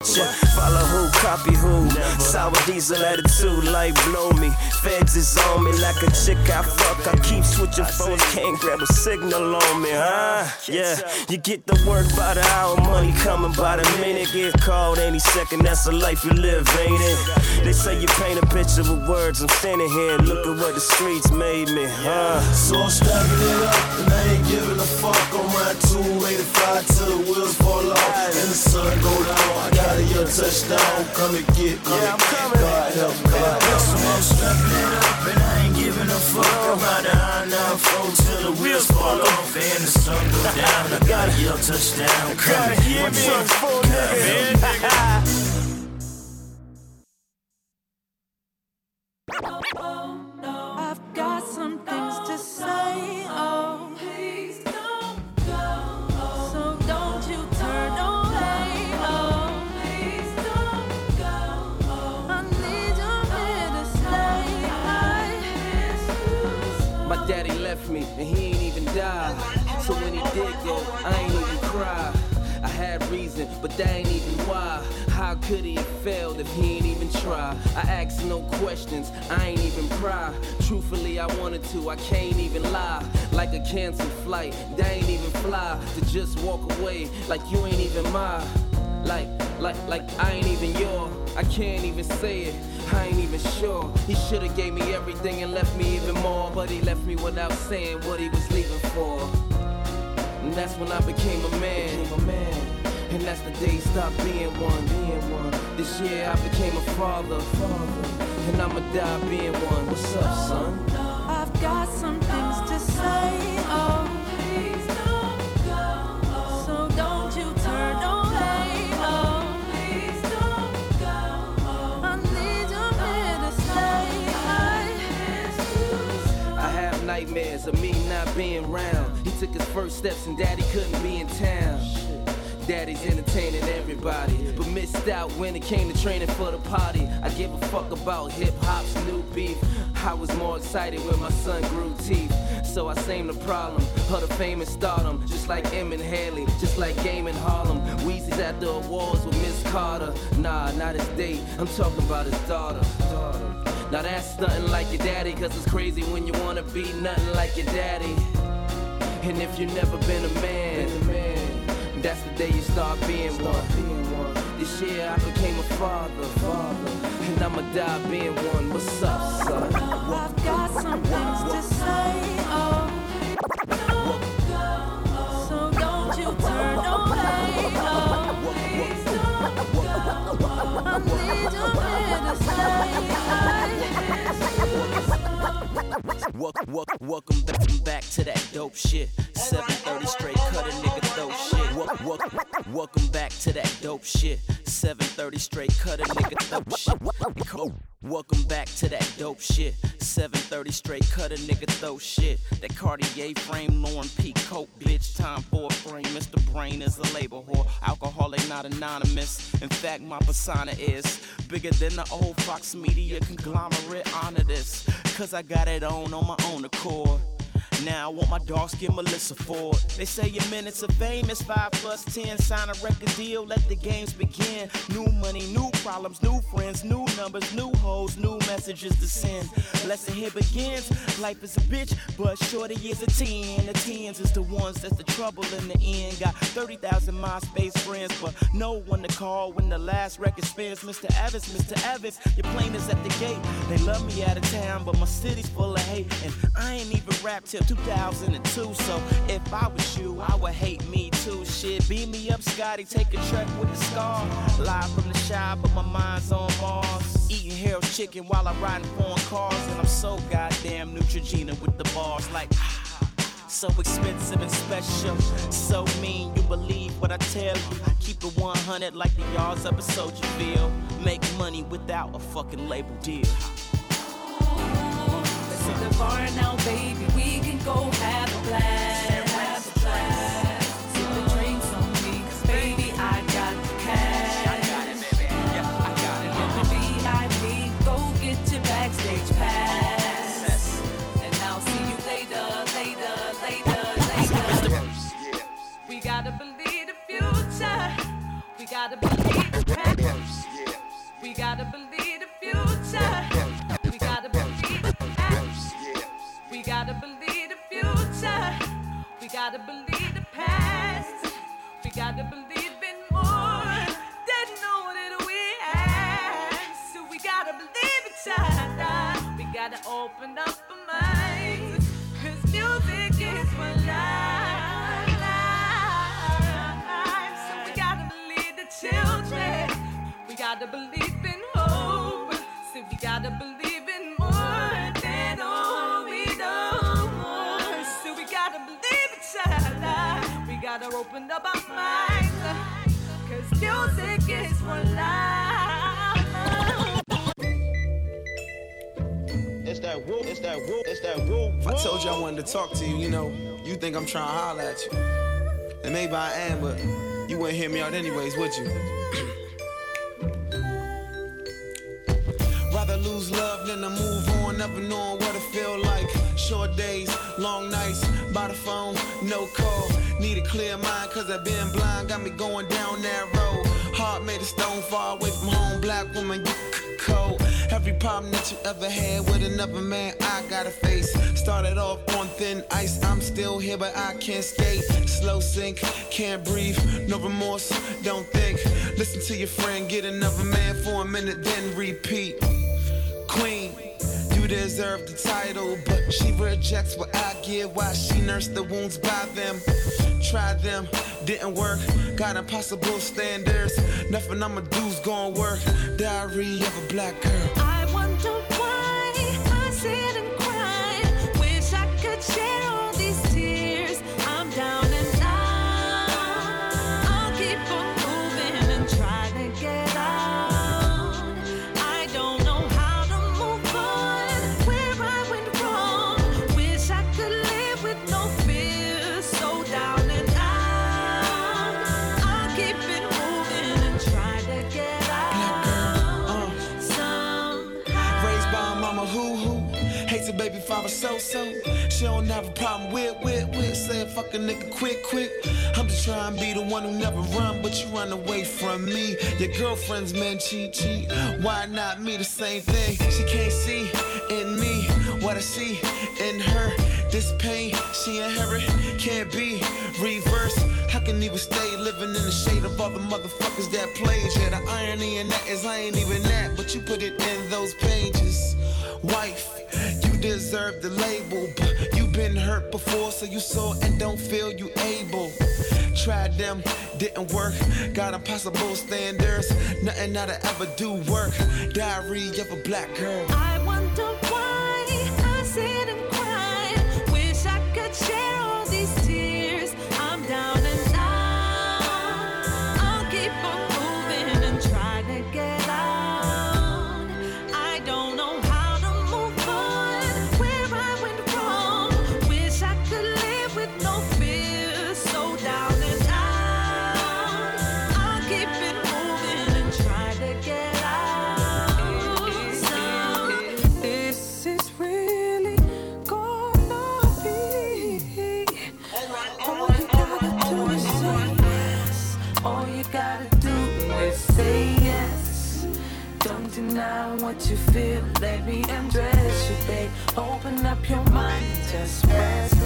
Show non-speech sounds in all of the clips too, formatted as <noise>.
Follow who, copy who. Sour diesel attitude, like blow me. Feds is on me like a chick I fuck. I keep switching phones, can't grab a signal on me, huh? Yeah, you get the work by the hour, money coming by the minute. Get called any second, that's the life you live, ain't it? They say you paint a picture with words. I'm standing here, look at what the streets made me, huh? So I'm stepping it up, giving a fuck. I'm riding 285 till the wheels fall off and the sun go down. I got a young touchdown, come and get, come Yeah, I'm coming. God help me, God help me. I'm stepping it up, and I ain't giving a fuck. I'm riding high now, flow till the wheels fall off and the sun go down. I got a young touchdown, come and get me. Truck's full, God help me. nigga. I've got some things to say. Could he have failed if he ain't even try? I asked no questions, I ain't even pry. Truthfully, I wanted to, I can't even lie. Like a canceled flight, that ain't even fly. To just walk away like you ain't even mine. Like, like, like I ain't even your. I can't even say it. I ain't even sure. He should've gave me everything and left me even more, but he left me without saying what he was leaving for. And that's when I became a man. And that's the day stopped being one. Being one. This year I became a father. father. And I'ma die being one. What's up, son? I've got some things to say. Oh, please don't go. So don't you turn away. Oh, please don't go. I need you here to stay. I have nightmares of me not being around. He took his first steps and daddy couldn't be in town. Daddy's entertaining everybody, but missed out when it came to training for the party. I give a fuck about hip hop's new beef. I was more excited when my son grew teeth. So I same the problem of the fame stardom. Just like Em and Hailie, just like Game in Harlem. Weezy's at the awards with Miss Carter. Nah, not his date, I'm talking about his daughter. Now that's nothing like your daddy, cause it's crazy when you wanna be nothing like your daddy. And if you've never been a man, that's the day you start being one. This year I became a father, and I'ma die being one. What's up, son? I've got some things to say. Oh, so don't you turn away. Oh, please don't go. I need you here to stay. Welcome, welcome, welcome back, back to that dope shit. 730 straight, cut a nigga dope shit. Welcome, welcome, back to that dope shit. 730 straight, cut a nigga dope shit. Co- Welcome back to that dope shit. 730 straight, cut a nigga throw shit. That Cartier frame, Lauren P. Coke, bitch. Time for a frame. Mr. Brain is a labor whore. Alcoholic, not anonymous. In fact, my persona is bigger than the old Fox Media conglomerate. Honor this, cause I got it on on my own accord. Now I want my dark skin Melissa Ford. They say your minutes of fame is five plus ten. Sign a record deal, let the games begin. New money, new problems, new friends, new numbers, new hoes, new messages to send. Lesson here begins. Life is a bitch, but shorty is a 10. The tens is the ones that's the trouble in the end. Got 30,000 MySpace friends, but no one to call when the last record spins. Mr. Evans, Mr. Evans, your plane is at the gate. They love me out of town, but my city's full of hate. And I ain't even rap till 2002. So if I was you, I would hate me too. Shit, beat me up, Scotty. Take a trek with the scar. Live from the shop, but my mind's on Mars. Eating Harold's chicken while I'm riding foreign cars. And I'm so goddamn Neutrogena with the bars. Like, <sighs> so expensive and special. So mean, you believe what I tell you. Keep it 100 like the yards up at Soldier Field. Make money without a fucking label deal. Bar now, baby. We can go have a blast. Have a blast. Sip the drinks baby i got cash i got it baby i got it on me, 'cause gotta believe the future. We gotta believe the past. We gotta believe in more than know that we have. So we gotta believe each other. We gotta open up our minds. Cause music is for life. So we gotta believe the children. We gotta believe in hope. So we gotta believe other. We open up our minds. Cause music is for life. It's that woo, it's that woo, it's that woo. If I told you I wanted to talk to you, you know, you think I'm trying to holler at you. And maybe I am, but you wouldn't hear me out anyways, would you? Rather lose love than to move on, never knowing what it feel like. Short days, long nights, by the phone, no call. Need a clear mind, cause I've been blind, got me going down that road. Heart made of stone, far away from home, black woman, you cold. Every problem that you ever had with another man, I gotta face. Started off on thin ice, I'm still here, but I can't skate. Slow sink, can't breathe, no remorse, don't think. Listen to your friend, get another man for a minute, then repeat. Queen, deserve the title, but she rejects what I give. Why she nursed the wounds by them? Tried them, didn't work. Got impossible standards. Nothing I'ma do's gonna work. Diary of a black girl. I wonder why I sit and cry. Wish I could share a baby father so so. She don't have a problem with with with. Said fuck a nigga quick quick. I'm just trying to be the one who never run, but you run away from me. Your girlfriend's men cheat cheat. Why not me? The same thing. She can't see in me what I see in her. This pain she inherit can't be reversed. I can even stay living in the shade of all the motherfuckers that played. Yeah, the irony in that is I ain't even that, but you put it in those pages. Wife, deserve the label, but you've been hurt before, so you saw and don't feel you able. Tried them, didn't work. Got impossible standards. Nothing that I ever do work. Diary of a black girl. I what you feel. Let me undress you, babe. Open up your mind, just rest.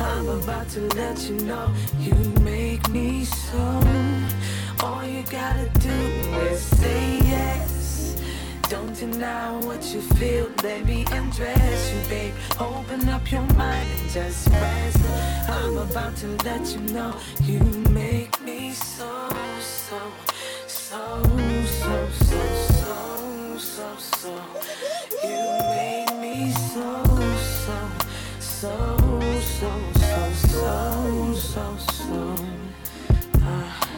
I'm about to let you know you make me so. All you gotta do is say yes. Don't deny what you feel, let me undress you, babe. Open up your mind just rest. I'm about to let you know you make me so, so, so, so, so, so, so. You make me so, so, so, so, so, so, so, so. Ah.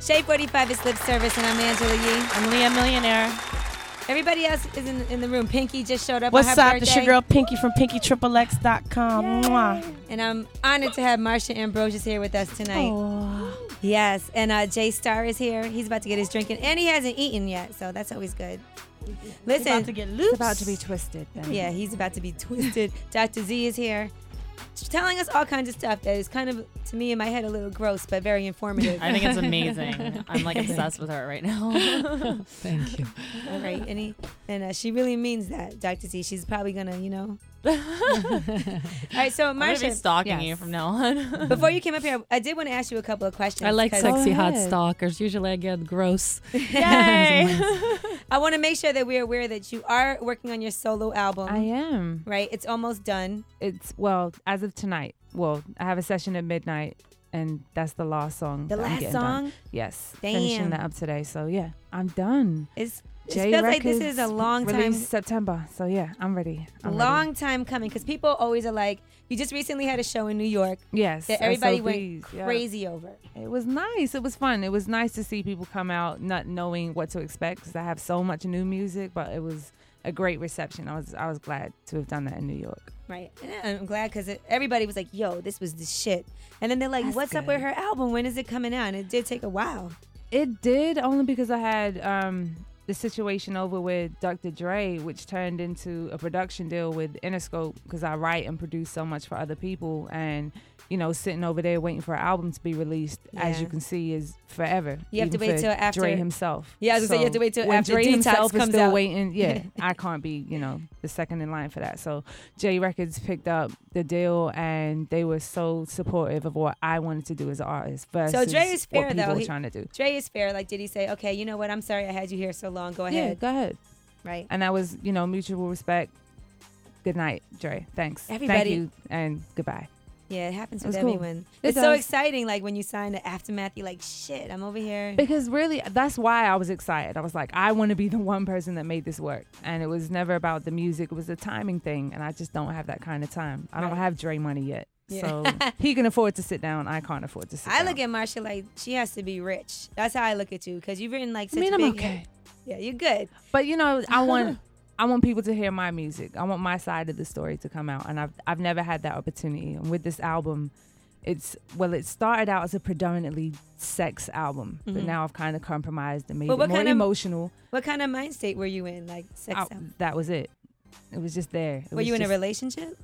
Shade 45 is lip service, and I'm Angela Yee. I'm Leah Millionaire. Everybody else is in, in the room. Pinky just showed up. on What's her up? This your girl Pinky from PinkyTripleX.com. Mwah. And I'm honored to have Marsha Ambrosius here with us tonight. Oh. Yes, and uh, Jay Star is here. He's about to get his drinking, and he hasn't eaten yet, so that's always good. Listen, he's about to get loose. about to be twisted. Then. yeah, he's about to be twisted. <laughs> Dr. Z is here, telling us all kinds of stuff that is kind of, to me in my head, a little gross, but very informative. I think it's <laughs> amazing. I'm like obsessed with her right now. <laughs> Thank you. all right, and he, and uh, she really means that, Dr. Z. She's probably gonna, you know, All right, so I'm gonna be Marsha, stalking you from now on. <laughs> before you came up here, I did want to ask you a couple of questions. I like sexy hot stalkers. Usually I get gross. <laughs> Yay! <laughs> I want to make sure that we're aware that you are working on your solo album. I am. Right, it's almost done. It's well as of tonight. Well, I have a session at midnight, and that's the last song. The last getting done. song. Yes, Damn. finishing that up today. So yeah, I'm done. It's it J feels like this is a long time, September. So yeah, I'm ready. I'm long Ready. time coming. Because people always are like, you just recently had a show in New York Yes, that everybody SOBs, went yeah. crazy over. It was nice. It was fun. It was nice to see people come out not knowing what to expect because I have so much new music, but it was a great reception. I was I was glad to have done that in New York. Right. And I'm glad because everybody was like, yo, this was the shit. And then they're like, That's what's up with her album? When is it coming out? And it did take a while. It did only because I had um, the situation over with Dr. Dre, which turned into a production deal with Interscope because I write and produce so much for other people, and you know, sitting over there waiting for an album to be released, as you can see, is forever. You have to wait till after- Dre himself. Yeah, I was gonna say, you have to wait till after Dre himself is comes still out. waiting. Yeah, <laughs> I can't be, you know, the second in line for that. So J Records picked up the deal, and they were so supportive of what I wanted to do as an artist. Versus So Dre is fair what people though. He- trying to do. Dre is fair. Like, did he say, okay, you know what? I'm sorry I had you here so long. Go ahead." Yeah, go ahead. Right. And that was, you know, mutual respect. Good night, Dre. Thanks. Everybody- Thank you and goodbye. Yeah, it happens with cool. everyone. It it's so does. exciting. Like when you sign the aftermath, you're like, shit, I'm over here. Because really, that's why I was excited. I was like, I want to be the one person that made this work. And it was never about the music. It was a timing thing. And I just don't have that kind of time. I don't have Dre money yet. Yeah. So <laughs> he can afford to sit down. I can't afford to sit down. I down. look at Marsha like she has to be rich. That's how I look at you because you've written like I such mean, I'm big. okay. Yeah, you're good. But you know, I <laughs> want I want people to hear my music. I want my side of the story to come out, and I've I've never had that opportunity. And with this album, it's well, it started out as a predominantly sex album, but Mhm. now I've kind of compromised and made But it more kind of- emotional. What kind of mind state were you in? Like sex? I- that was it. It was just there. It Were was you in a relationship?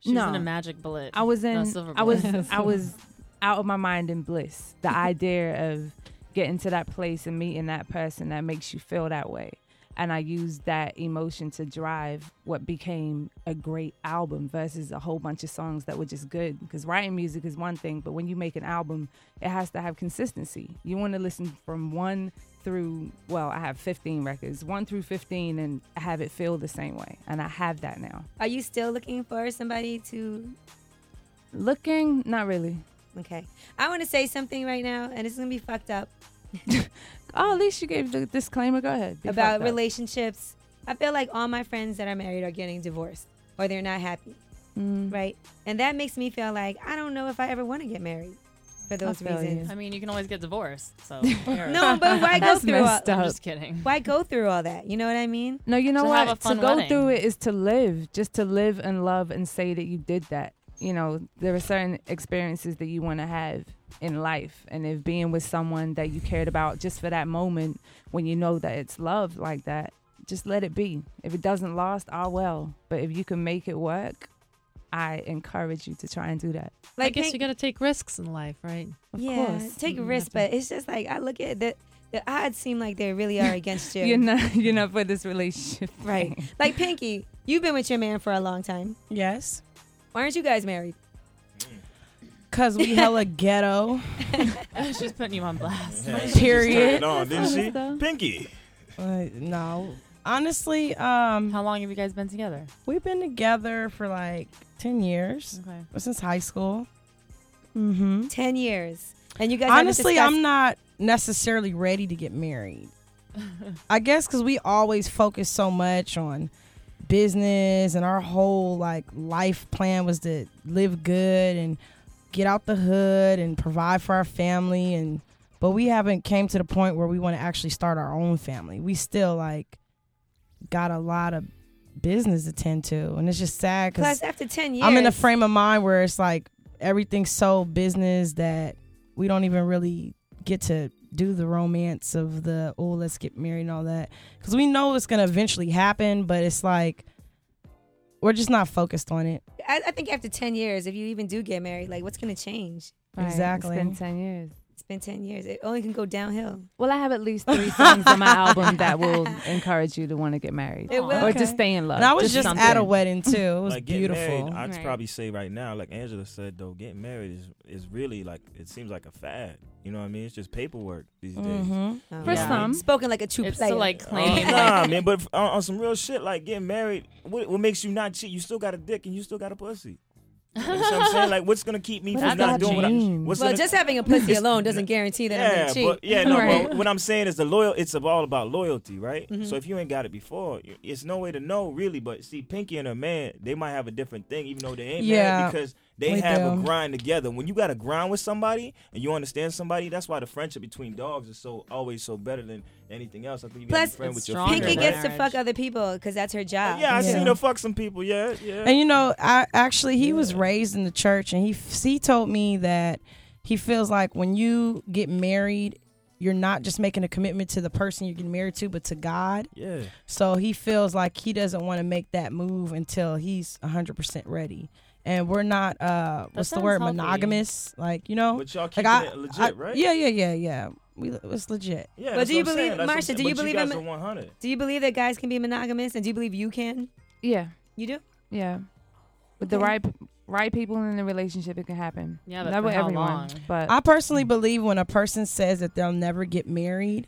She was no. in a magic bullet. I was in. No, I was. bullet. I <laughs> was out of my mind in bliss. The <laughs> idea of getting to that place and meeting that person that makes you feel that way, and I used that emotion to drive what became a great album versus a whole bunch of songs that were just good. Because writing music is one thing, but when you make an album, it has to have consistency. You want to listen from one through well i have 15 records 1 through 15 and have it feel the same way and i have that now Are you still looking for somebody to? looking not really Okay, I want to say something right now, and it's gonna be fucked up <laughs> Oh, at least you gave the disclaimer. Go ahead. Be about relationships. I feel like all my friends that are married are getting divorced or they're not happy, Mm. right? And that makes me feel like I don't know if I ever want to get married for those feel reasons. I mean, you can always get divorced. So <laughs> No, but why <laughs> go through all? messed I'm just kidding. Why go through all that? You know what I mean? No, you know To what? to go wedding. through it is to live, just to live and love and say that you did that. You know, there are certain experiences that you want to have in life, and if being with someone that you cared about just for that moment, when you know that it's love like that, just let it be. If it doesn't last, ah well. But if you can make it work, I encourage you to try and do that. I guess Pink- you got to take risks in life, right? Of yeah, course. take a risk, to- but it's just like I look at the the odds seem like they really are against <laughs> you. You're not. You're not for this relationship. right. Like Pinky, you've been with your man for a long time. Yes. Why aren't you guys married? Cause we hella ghetto. <laughs> She's putting you on blast. Yeah, Period. turned it on, didn't she? Pinky. Uh, no. Honestly, um, How long have you guys been together? we've been together for like ten years Okay. since high school. Mm-hmm. Ten years, and you guys. Honestly, discussed- I'm not necessarily ready to get married. <laughs> I guess because we always focus so much on business and our whole like life plan was to live good and get out the hood and provide for our family and but we haven't came to the point where we want to actually start our own family. We still like got a lot of business to tend to and it's just sad because Plus, after ten years, I'm in a frame of mind where it's like everything's so business that we don't even really get to do the romance of the oh let's get married and all that because we know it's gonna eventually happen, but it's like we're just not focused on it. I, I think after ten years, if you even do get married, like what's gonna change? Right, Exactly. It's been ten years. It's been ten years. It only can go downhill. Well, I have at least three songs on my <laughs> album that will encourage you to want to get married It will. or Okay. just stay in love. And I was just, something. at a wedding too. It was like beautiful. Married, I'd Right. probably say right now, like Angela said though, getting married is is really like it seems like a fad. You know what I mean? It's just paperwork these days. Mhm. Oh, For Yeah. some. spoken like a true It's player. to like Uh, claim. nah, <laughs> man, but on, on some real shit, like getting married, what, what makes you not cheat? You still got a dick and you still got a pussy. You know what I'm saying? Like, what's gonna keep me from not doing what I? mean? What's well, gonna, just having a pussy <laughs> alone doesn't guarantee that I'm yeah, gonna cheat. but yeah, no. <laughs> Right. But what I'm saying is the loyal. It's all about loyalty, right? Mhm. So if you ain't got it before, it's no way to know really. But see, Pinky and her man, they might have a different thing, even though they ain't Yeah, married because they we have a grind together. When you got to grind with somebody and you understand somebody, that's why the friendship between dogs is so always so better than anything else. I think you got to Plus, be friend with your stronger, female, Pinky right? gets to fuck other people because that's her job. Yeah, I Yeah. seen her fuck some people. Yeah, yeah. And you know, I actually he was raised in the church, and he he told me that he feels like when you get married, you're not just making a commitment to the person you're getting married to, but to God. yeah. So he feels like he doesn't want to make that move until he's 100% ready. And we're not uh what's the word healthy. monogamous, like, you know? But y'all Like keeping I, it legit, I- right? Yeah, yeah, yeah, yeah. We it's legit. Yeah. But that's do you I'm believe- That's what I'm Marsha, do you believe in- are 100? Do you believe that guys can be monogamous, and do you believe you can? Yeah, You do? yeah. With the right right people in the relationship, it can happen. Yeah, but not with how everyone. long? But I personally believe when a person says that they'll never get married,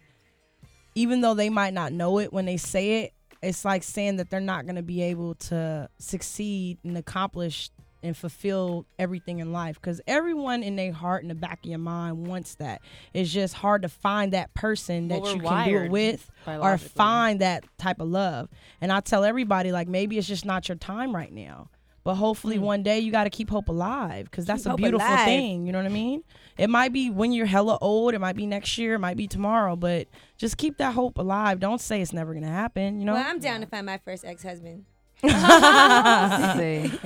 even though they might not know it when they say it, it's like saying that they're not going to be able to succeed and accomplish and fulfill everything in life because everyone in their heart in the back of your mind wants that. It's just hard to find that person that Well, you can do it with or find that type of love. And i tell everybody like maybe it's just not your time right now but hopefully mm. one day you got to keep hope alive because that's Keep a beautiful alive. thing you know what i mean? It might be when you're hella old it might be next year it might be tomorrow but just keep that hope alive. Don't say it's never gonna happen you know? Well, I'm down to find my first ex-husband. <laughs> see.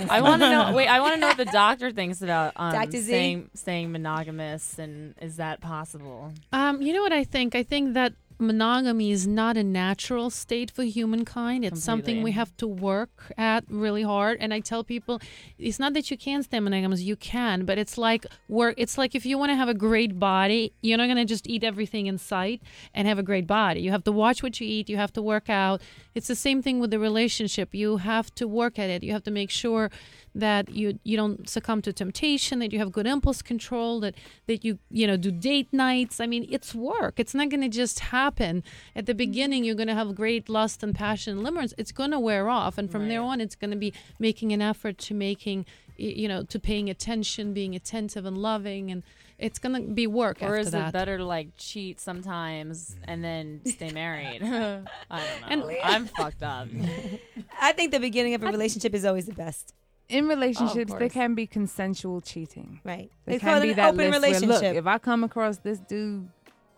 I want to know. Wait, I want to know what the doctor thinks about <laughs> um, Dr. Z? staying staying monogamous, and is that possible? Um, you know what I think? I think that monogamy is not a natural state for humankind. It's something we have to work at really hard. And I tell people, it's not that you can't stay monogamous. You can, but it's like work. It's like if you want to have a great body, you're not gonna just eat everything in sight and have a great body. You have to watch what you eat. You have to work out. It's the same thing with the relationship. You have to work at it. You have to make sure that you you don't succumb to temptation that you have good impulse control that that you you know do date nights i mean it's work it's not going to just happen at the beginning you're going to have great lust and passion and limerence it's going to wear off and from there on it's going to be making an effort to making you know to paying attention being attentive and loving and it's going to be work Or after is that it better to like cheat sometimes and then stay married? <laughs> I don't And- know. I'm fucked up. <laughs> I think the beginning of a relationship is always the best. In relationships, there can be consensual cheating. Right. There They can call be an that open list where, relationship. look, if I come across this dude,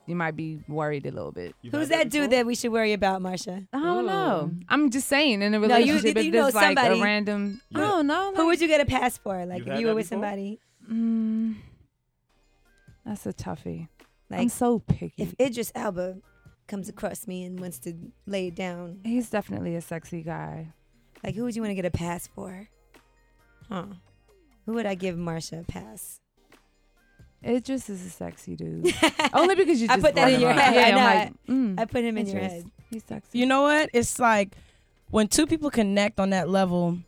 you might be worried a little bit. You've Who's had that dude before? that we should worry about, Marsha? I don't know. I'm just saying in a No, you- relationship, you if know like somebody- a random. I Yeah. don't know. Who would you get a pass for? Like You've if you were with before? somebody, Mm, that's a toughie. I'm so picky. if Idris Elba comes across me and wants to lay it down, He's definitely a sexy guy. like who would you want to get a pass for? Huh? Who would I give Marsha a pass? It just is a sexy dude. <laughs> Only because you I just put that in your head. Yeah, I I'm know. like, mm, I put him in your head. He's sexy. You know what? It's like when two people connect on that level,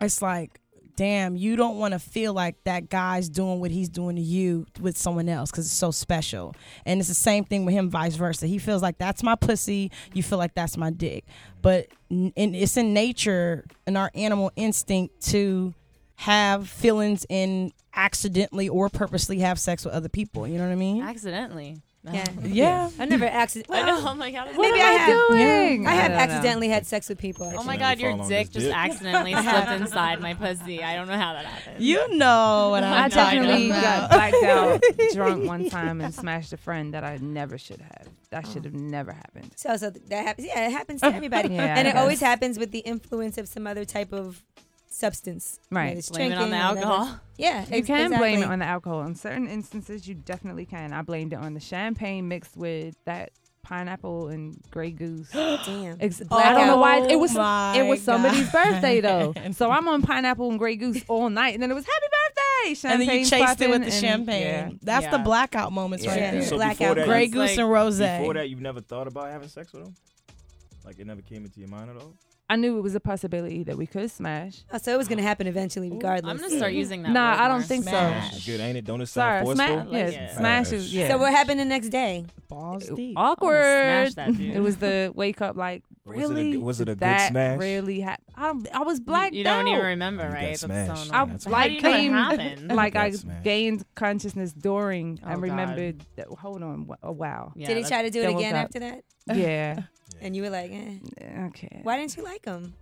it's like, damn, you don't want to feel like that guy's doing what he's doing to you with someone else because it's so special. And it's the same thing with him, vice versa. He feels like that's my pussy. You feel like that's my dick. But n- and it's in nature and our animal instinct to have feelings and accidentally or purposely have sex with other people. You know what I mean? Accidentally. Yeah. Yeah. I never accidentally. I know. Oh my god. Maybe I am I have. doing? I have don't know. accidentally had sex with people. Oh my god, your dick just dick. accidentally <laughs> slipped inside my pussy. I don't know how that happened. You know what <laughs> I I'm talking definitely about. got blacked out <laughs> drunk one time and smashed a friend that I never should have. That oh. should have never happened. So, so that happens. Yeah, it happens to everybody, Yeah, and I it always happens with the influence of some other type of substance. Right. Whether it's Blame it on the drinking or whatever. alcohol. Yeah, You ex- can blame it on the alcohol. In certain instances, you definitely can. I blamed it on the champagne mixed with that pineapple and Grey Goose. <gasps> Damn. Ex- I don't know why it was. Oh It was somebody's God. birthday though, <laughs> so I'm on pineapple and Grey Goose all night, and then it was Happy Birthday. right. and then you chased it with the and- champagne. yeah. That's the blackout moments right there. So Blackout that, Grey you- Goose like- and Rose. Before that, you've never thought about having sex with them. Like it never came into your mind at all? I knew it was a possibility that we could smash. Oh, so it was gonna happen eventually, regardless. I'm gonna start using that. Nah, word I don't more. think so. Smash. It's good, ain't it? Don't it Sorry, sound smash. forceful? Yeah, Yeah. smash is yeah. So what happened the next day? Balls deep. awkward. smash that dude. It was the wake up like <laughs> Was it a really. good- was it a good smash? Really happened. I, I was blacked out. You don't even remember, right? That's smashed. so I annoying. That's How <laughs> like what came, happened? like I Got smashed. gained consciousness during Oh, and God. remembered. That, hold on, wh- oh wow, Yeah, Did he try to do it again after that? yeah, <laughs> And you were like, eh. okay. Why didn't you like him?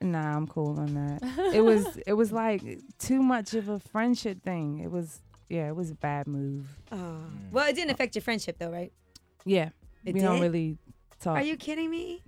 Nah, I'm cool on that. <laughs> it was it was like too much of a friendship thing. It was yeah, it was a bad move. Oh. Well, it didn't affect your friendship though, right? Yeah, It we don't really talk. Are you kidding me?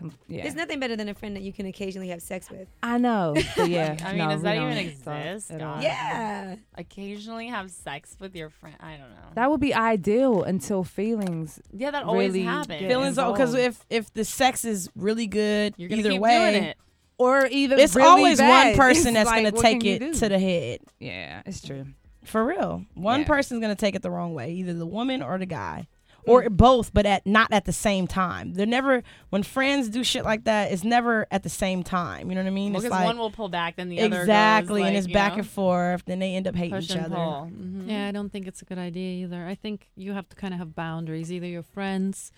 Com- yeah, There's nothing better than a friend that you can occasionally have sex with. I know, but <laughs> yeah. I mean, no, does that even exist? God. Yeah. Occasionally have sex with your friend. I don't know. That would be ideal until feelings. yeah, that always really happens. get Feelings because if if the sex is really good, You're either keep way, doing it. or either it's really always bad. <laughs> one person It's that's like, gonna take it do? to the head. Yeah, it's true. For real, one Yeah. person's gonna take it the wrong way, either the woman or the guy, or Mm. both, but at not at the same time. They're never when friends do shit like that. It's never at the same time. You know what I mean? Because it's like one will pull back, then the other goes, exactly, and it's back know, and forth. Then they end up hating push each other. pull. Mhm. Yeah, I don't think it's a good idea either. I think you have to kind of have boundaries, either your friends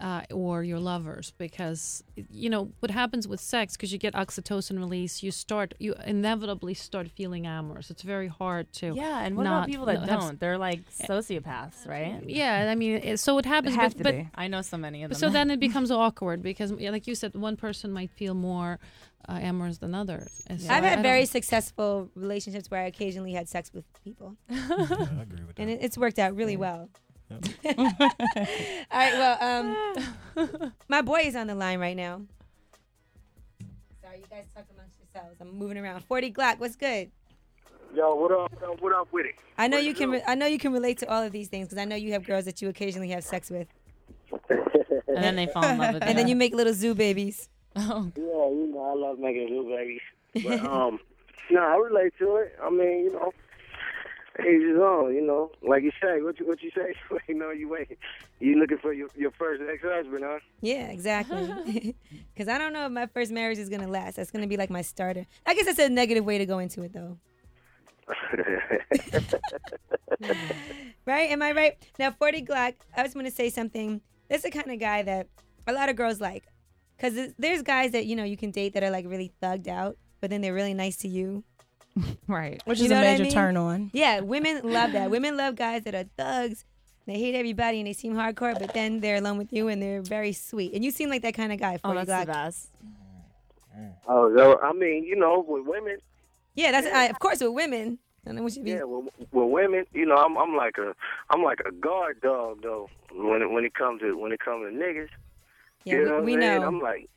uh, or your lovers, because you know what happens with sex. Because you get oxytocin release, you start, you inevitably start feeling amorous. It's very hard to. Yeah, and what not- about people that not have- don't? They're like sociopaths, right? Yeah, I mean, it, so it happens. have but, to but be. I know so many of them. so then it <laughs> becomes awkward because, yeah, like you said, one person might feel more uh, amorous than others. So I've I- I had very successful relationships where I occasionally had sex with people, Yeah, I agree with <laughs> that. and it, it's worked out really well. <laughs> All right, well, um, <laughs> my boy is on the line right now. Sorry, you guys talk amongst yourselves. I'm moving around. Forty Glock, what's good? Yo, what up? What up, what up with it? I know What you can. Re- I know you can relate to all of these things because I know you have girls that you occasionally have sex with, <laughs> and then they fall in love with and then you make little zoo babies. Oh, Yeah, you know, I love making little babies. But, um, no, I relate to it. I mean, you know, age is on, you know. Like you say, what you what you say? <laughs> you know, you wait. You looking for your, your first ex-husband, huh? Yeah, exactly. <laughs> Because I don't know if my first marriage is gonna last. That's gonna be like my starter. I guess that's a negative way to go into it, though. <laughs> right? Am I right? Now, 40 Glock, I just want to say something. That's the kind of guy that a lot of girls like. Because there's guys that, you know, you can date that are like really thugged out, but then they're really nice to you. <laughs> Right. which You is a what I major mean? turn on. Yeah, women love that. Women love guys that are thugs. They hate everybody and they seem hardcore, but then they're alone with you and they're very sweet. And you seem like that kind of guy, For oh, that's Glock. the best. oh, so, I mean, you know, with women, Yeah, that's I, of course with women. I know what you be. yeah, with, with women, you know, I'm I'm like a I'm like a guard dog though. When it when it comes to when it comes to niggas, Yeah, you know we, we what I'm saying? know. I'm like,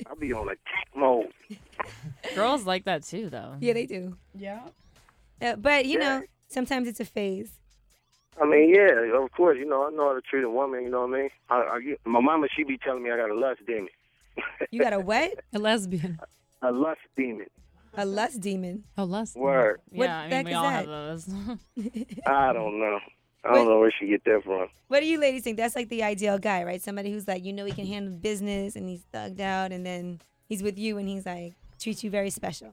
<laughs> I'll be on attack mode. <laughs> Girls like that too, though. yeah, they do. Yeah. Uh, but you Yeah. know, sometimes it's a phase. I mean, yeah, of course, you know, I know how to treat a woman. You know what I mean? I, I, my mama, she be telling me I got a lust demon. You got a <laughs> what? A lesbian. A lust demon. A lust demon. A lust. Word. What yeah, I the mean, heck we all that? have those. I don't know. I don't know where she get that from. What do you ladies think? That's like the ideal guy, right? Somebody who's like, you know, he can handle business and he's thugged out, and then he's with you and he's like treats you very special.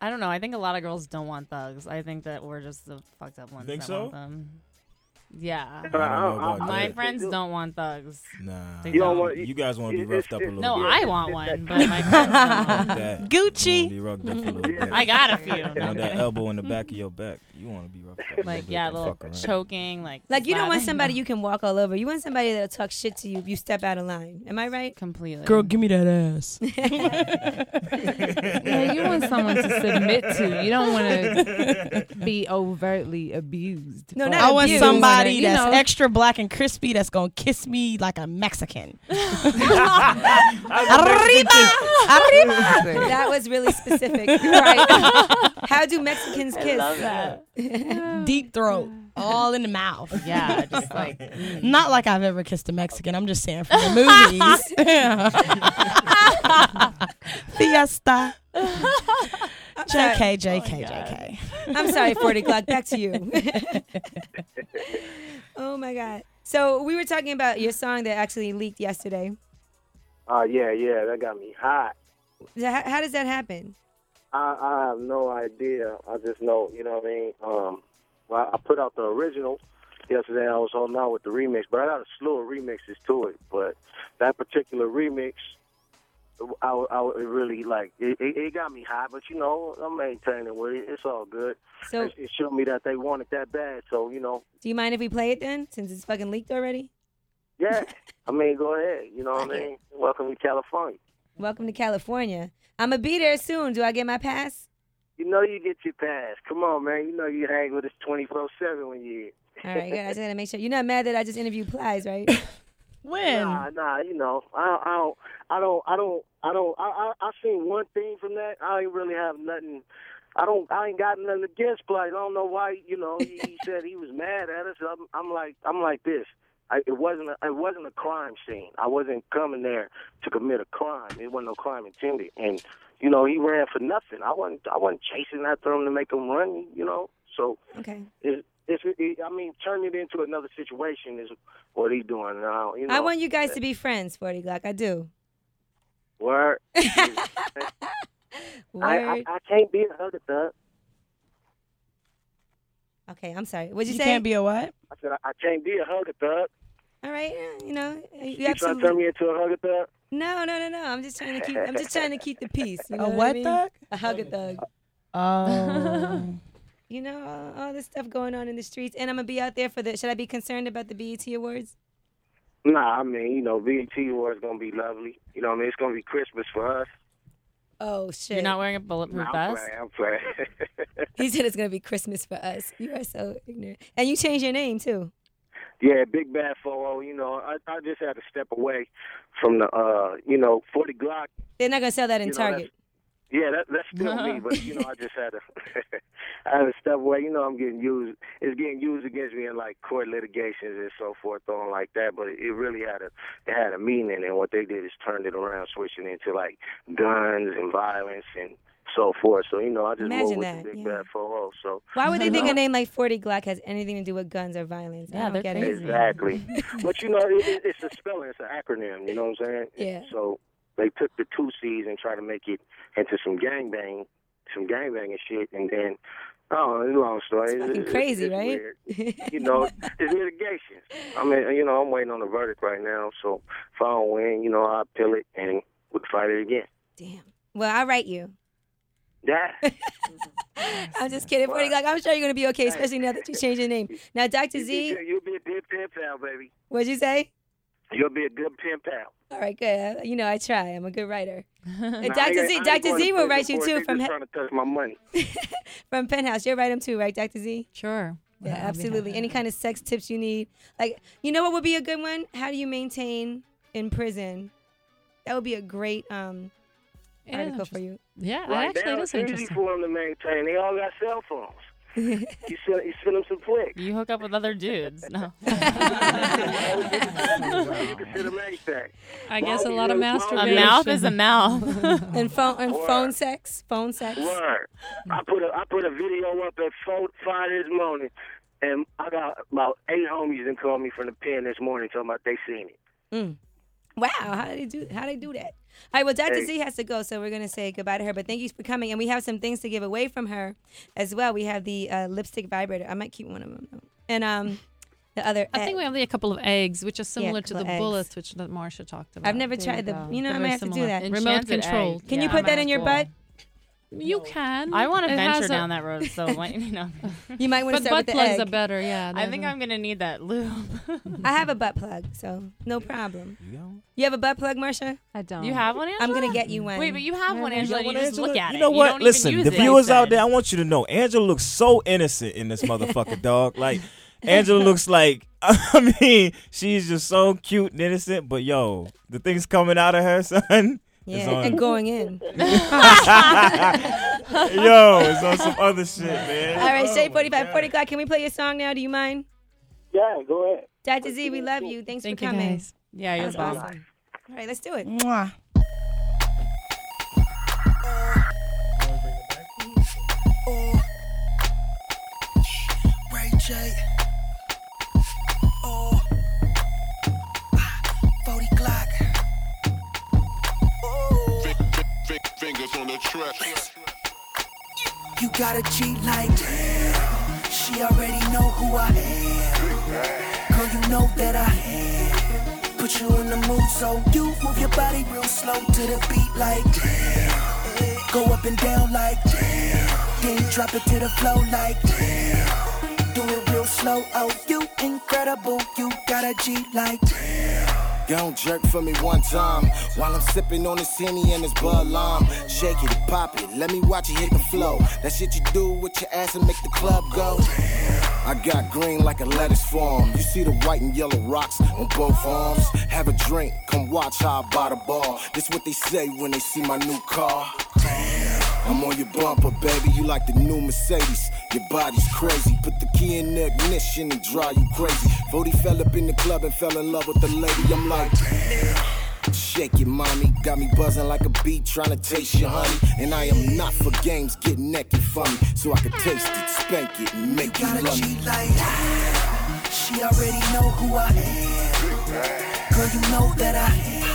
I don't know. I think a lot of girls don't want thugs. I think that we're just the fucked up ones Think that so? want them. Yeah. I don't know about My that. friends don't want thugs. Nah, They You don't don't. want- you guys want to be roughed up a little No, bit. No, I want one, but my friends don't. Want that. Gucci. Be up a little bit. I got a few. You want that <laughs> elbow in the back of your back. You want to be rubbed up. a Like yeah, bit and little fuck choking, like Like you don't want somebody you can walk all over. You want somebody that'll talk shit to you if you step out of line. Am I right? completely. Girl, give me that ass. <laughs> Yeah, you want someone to submit to. You don't want to be overtly abused. No, But not I want abuse. somebody You that's know. extra black and crispy that's gonna kiss me like a Mexican. Arriba, <laughs> arriba. That was really specific. You're right. <laughs> How do Mexicans kiss? love that. <laughs> Deep throat, <laughs> all in the mouth. Yeah, just <laughs> like mm. Not like I've ever kissed a Mexican. I'm just saying from the movies. Fiesta. JK, JK, JK. I'm sorry, 40 Glock. Back to you. oh my God. So we were talking about your song that actually leaked yesterday. Uh, yeah, yeah, that got me hot. How, how does that happen? I, I have no idea. I just know, you know what I mean. Um, well, I put out the original yesterday. I was holding out with the remix, but I got a slew of remixes to it. But that particular remix, I, I it really like it, it. It got me high, but you know, I'm maintaining with it. It's all good. So- it, it showed me that they want it that bad. So you know, Do you mind if we play it then, since it's fucking leaked already? yeah. <laughs> I mean, go ahead. You know what I mean. Welcome to California. Welcome to California. I'm gonna be there soon. Do I get my pass? You know you get your pass. Come on, man. You know you hang with us 24 seven when you. All right, good. I just gotta make sure. You're not mad that I just interviewed Plies, right? <laughs> when? Nah, nah. You know, I, I don't, I don't, I don't, I don't. I, I, I seen one thing from that. I ain't really have nothing. I don't. I ain't got nothing against Plies. I don't know why. You know, he, he said he was mad at us. I'm, I'm like, I'm like this. I, it wasn't. A, it wasn't a crime scene. I wasn't coming there to commit a crime. It wasn't no crime intended. And you know, he ran for nothing. I wasn't. I wasn't chasing after him to make him run. You know. So okay. It, it's. It, I mean, turn it into another situation is what he's doing now. You know. I want you guys to be friends, 40 Glock. I do. Word. Word. <laughs> I, I, I can't be a hugger thug. Okay, I'm sorry. What'd you, You say? can't be a what? I said I, I can't be a hugger thug. All right, you know, you, You trying to turn me into a hugger thug? No, no, no, no. I'm just trying to keep. I'm just trying to keep the peace. You <laughs> know A what, I what mean? thug? A hugger thug. Oh. <laughs> You know all, all this stuff going on in the streets, and I'm gonna be out there for the. Should I be concerned about the BET Awards? Nah, I mean, you know, BET Awards gonna be lovely. You know, what I mean, it's gonna be Christmas for us. Oh shit! You're not wearing a bulletproof Nah, I'm vest? playing. I'm playing. He said <laughs> it's gonna be Christmas for us. You are so ignorant, and you changed your name too. Yeah, big bad foe. You know, I, I just had to step away from the, uh, you know, forty Glock. They're not gonna sell that in You know, Target. Yeah, that, that's still me, <laughs> but you know, I just had to, <laughs> I had to step away. You know, I'm getting used. It's getting used against me in like court litigations and so forth, on like that. But it really had a, it had a meaning, and what they did is turned it around, switching into like guns and violence and so forth. So you know, I just Imagine moved that, with the big yeah. bad foe. So Why would they you think know, a name like 40 Glock has anything to do with guns or violence? I Yeah, don't they're it. crazy. Exactly. <laughs> but you know, it, it, it's a spelling, it's an acronym. You know what I'm saying? Yeah. So they took the two C's and tried to make it into some gangbang, some gangbanging shit, and then. Oh, it's a long story. It's fucking crazy, right? weird. you know, it's litigation. I mean, you know, I'm waiting on the verdict right now. So if I don't win, you know, I'll appeal it and we'll fight it again. Damn. Well, I'll write you. Yeah. <laughs> I'm just kidding. 40 Glock, I'm sure you're gonna be okay, especially now that you changed your name. Now, Dr. Z, You'll be a pen pal, baby. what'd you say? You'll be a good pen pal. All right, good. You know, I try. I'm a good writer. <laughs> And Dr. ain't- Z, I ain't Dr. Z will write you too from he- trying to touch my money. <laughs> from Penthouse. You'll write him too, right, Dr. Z? Sure. Yeah, I'll absolutely. Any kind of sex tips you need. Like, you know what would be a good one? How do you maintain in prison? That would be a great um Yeah, article for you. Yeah, Right actually, now, it it's is easy interesting. for them to maintain. They all got cell phones. You send, you send them some flicks. You hook up with other dudes. No. <laughs> you can send them anything. I guess a lot of you know, well, A mouth is a mouth. <laughs> and phone and Word. phone sex, phone sex. Word. I put a I put a video up at four five this morning, and I got about eight homies that called me from the pen this morning talking about they seen it. Mm. Wow, how did they do? How they do that? All right, well, Dr. Hey. Z has to go, so we're gonna say goodbye to her. But thank you for coming, and we have some things to give away from her as well. We have the uh, lipstick vibrator. I might keep one of them, though. and um, the other. I think we have a couple of eggs, which is similar to the eggs. bullets, which that Marsha talked about. I've never There tried you the. You know, I They're might very have to do similar. that. Remote control. egg. Can Yeah, you put that in your as butt? You can. I want to It venture a- down that road, so <laughs> when, you know. <laughs> You might want to But start with butt the plugs egg. are better, yeah. I think they're- I'm gonna need that lube. <laughs> I have a butt plug, so no problem. You have a butt plug, Marsha? I don't. You have one, Angela? I'm gonna get you one. Wait, but you have one, Angela. You What, just Angela? look at you know what? don't Listen, even the it. viewers out there, I want you to know, Angela looks so innocent in this motherfucker, dog. Like, Angela looks like, I mean, she's just so cute and innocent, but yo, the things coming out of her, son. Yeah, on, and going in. <laughs> <laughs> Yo, it's on some other shit, man. All right, say Shade 45, 40 Glock. Can we play your song now? Do you mind? Yeah, go ahead. Dr. Z, we love you. Thanks Thank for coming. Guys. Yeah, you're awesome. All right, let's do it. Mwah. Ray J. on the track. You got a G like damn. She already know who I am. Girl, you know that I am. Put you in the mood, so you move your body real slow to the beat like damn. Go up and down like damn. Then drop it to the flow like damn. Do it real slow, oh you incredible. You got a G like damn. Don't jerk for me one time while I'm sipping on this Henny and this Bud Lime. Shake it, pop it, let me watch it hit the flow. That shit you do with your ass and make the club go. I got green like a lettuce farm. You see the white and yellow rocks on both arms. Have a drink, come watch how I buy the bar. This what they say when they see my new car. I'm on your bumper, baby. You like the new Mercedes. Your body's crazy. Put the key in the ignition and drive you crazy. Vody fell up in the club and fell in love with the lady. I'm like, shake it, mommy. Got me buzzing like a bee trying to taste your honey. And I am not for games, get naked for me. So I can taste it, spank it, and make you a love me. like. She already know who I am. Girl, you know that I am.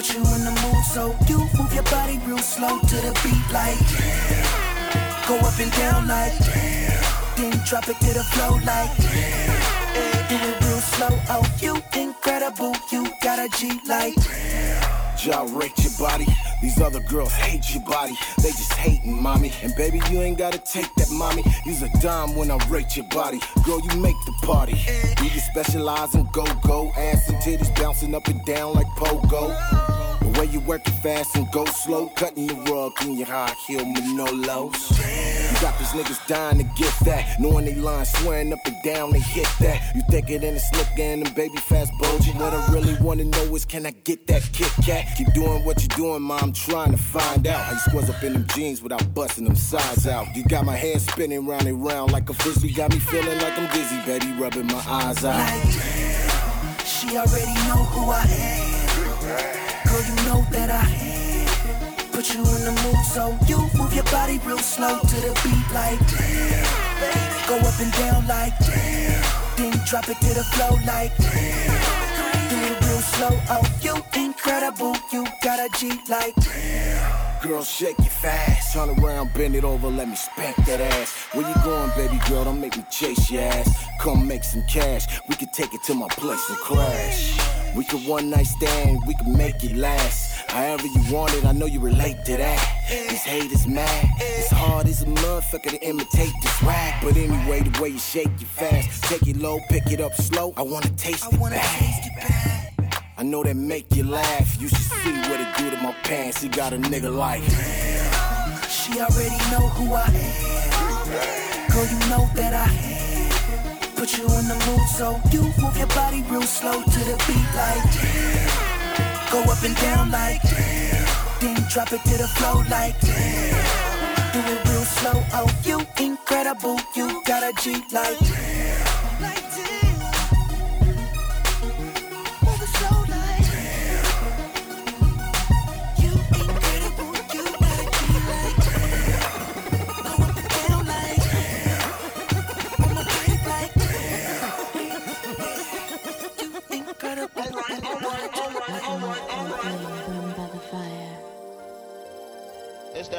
Put you in the mood, so you move your body real slow to the beat like damn. Go up and down like damn. Then drop it to the flow like damn. Do it real slow, oh you incredible. You got a G like damn. Gyrate your body. These other girls hate your body. They just hating, mommy. And baby, you ain't gotta take that, mommy. Use a dime when I rate your body. Girl, you make the party. You can specialize in go-go. Ass and titties bouncing up and down like pogo. Way you work it fast and go slow. Cutting the rug in your high heel Manolos. You got these niggas dying to get that. Knowing they line, swearing up and down, they hit that. You thicker than a slip and them baby fast bulging. What I really wanna know is can I get that Kit Kat? Keep doing what you're doing, mom. I'm trying to find out how you squeeze up in them jeans without busting them sides out. You got my head spinning round and round like a frisbee. Got me feeling like I'm dizzy, baby, rubbing my eyes out. Like She already know who I am. Girl, you know that I. Put you in the mood, so you move your body real slow to the beat like damn. Go up and down like damn. Then drop it to the flow like damn. Do it real slow, oh you incredible. You got a G like damn. Girl, shake it fast. Turn around, bend it over, let me spank that ass. Where you going, baby girl? Don't make me chase your ass. Come make some cash. We could take it to my place and crash. We could one night stand, we could make it last. However you want it, I know you relate to that. This hate is mad. It's hard as a motherfucker to imitate this rap. But anyway, the way you shake it fast, take it low, pick it up slow. I wanna taste it bad. I know that make you laugh. You should see what it do to my pants. He got a nigga like. She already know who I am. Girl, you know that I am. Put you in the mood, so you move your body real slow to the beat like damn. Go up and down like damn. Then drop it to the flow like damn. Do it real slow, oh you incredible. You got a G like damn.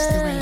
The way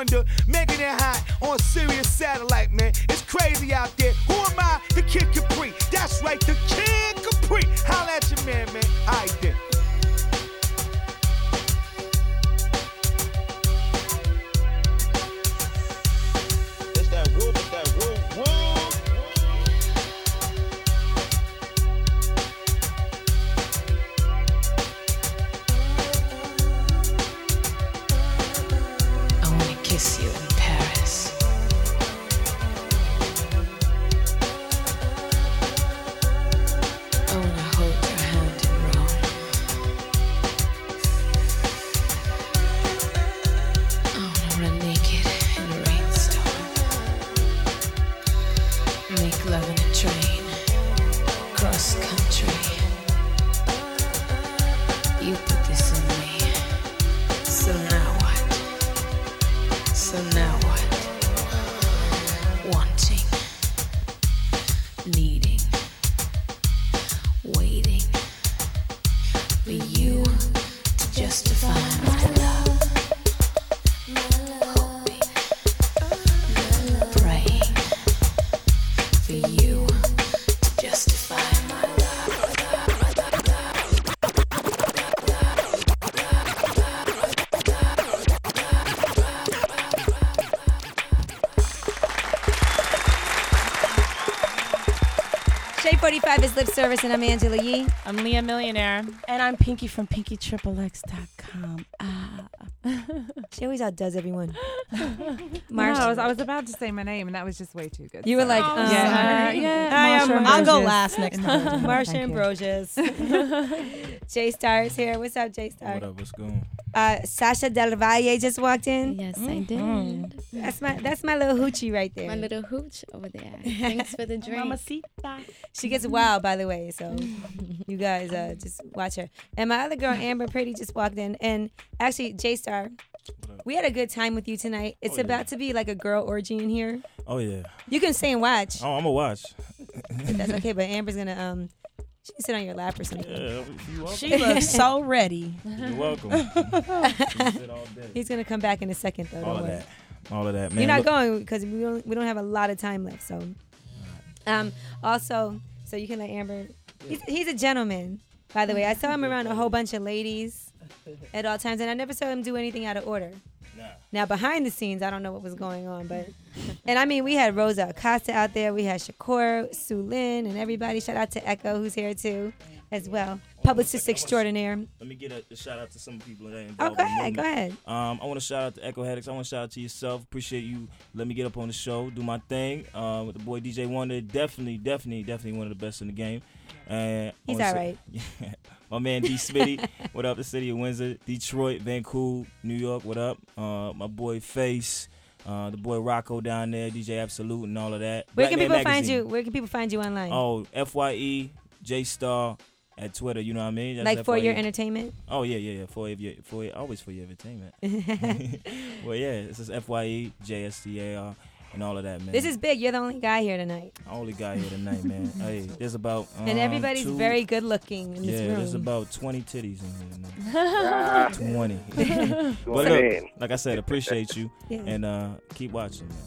Wonder, Shade 45 is lip service, and I'm Angela Yee. I'm Leah Millionaire. And I'm Pinky from PinkyTripleX.com. Ah. <laughs> she always outdoes everyone. <laughs> No, I was, I was about to say my name, and that was just way too good. You were Sorry. like, uh, yeah, yeah. Hi, I am, I'll go last next time. building. Marsha Thank you. Ambrosius. <laughs> J Star is here. What's up, J Star? What up? What's going? Uh, Sasha Del Valle just walked in. Yes, I did. Mhm. That's my that's my little hoochie right there. My little hooch over there. <laughs> Thanks for the <laughs> drink. Mamacita. She gets wild, by the way. So you guys uh, just watch her. And my other girl, Amber Pretty, just walked in. And actually, J Star, we had a good time with you tonight. It's about to be like a girl orgy in here. Oh yeah. You can stay and watch. Oh, I'm gonna watch. That's okay. But Amber's gonna um, she can sit on your lap or something. Yeah, you welcome. She looks so ready. You're welcome. <laughs> You can sit all day. He's gonna come back in a second though. All don't of worry. that. All of that, man. You're not Look- going because we don't we don't have a lot of time left. So, um, also, so you can let Amber. He's, he's a gentleman, by the way. I saw him around a whole bunch of ladies at all times, and I never saw him do anything out of order. Now behind the scenes, I don't know what was going on, but and I mean we had Rosa Acosta out there, we had Shakur, Sue Lin, and everybody. Shout out to Echo who's here too, as well. Publicist extraordinaire. Let me get a, a shout out to some people that are Oh, involved. go in the ahead, go ahead. Um, I want to shout out to Echo Headaches. I want to shout out to yourself. Appreciate you. Let me get up on the show, do my thing uh, with the boy DJ Wonder. Definitely, definitely, definitely one of the best in the game. And He's wanna say- <laughs> my man D Smitty. <laughs> what up? The city of Windsor, Detroit, Vancouver, New York. What up? Uh, my boy Face. Uh, the boy Rocco down there, DJ Absolute, and all of that. Where Black can people find you? Where can people find you online? Oh, Fye J Star at Twitter. You know what I mean? That's Like for your entertainment? Oh yeah, yeah, yeah. For your, for your, always for your entertainment. <laughs> <laughs> well, yeah, this is F Y E J S T A R and all of that, man. This is big. You're the only guy here tonight. only guy here tonight, man. <laughs> hey, there's about and um, everybody's two- very good looking in Yeah, this room. there's about 20 titties in here tonight. 20. but look, like I said, appreciate you Yeah. and uh, keep watching, man.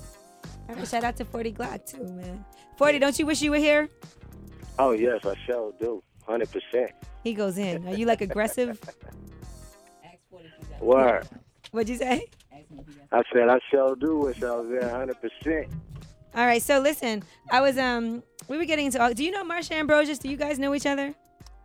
All right, shout out to 40 Glock too, man. 40, don't you wish you were here? Oh yes, I sure do. Hundred percent. He goes in. Are you like aggressive? <laughs> Word. What'd you say? I said I sure do wish I was there. Hundred percent. All right, so listen, I was um, we were getting into. Do you know Marsha Ambrosius? Do you guys know each other?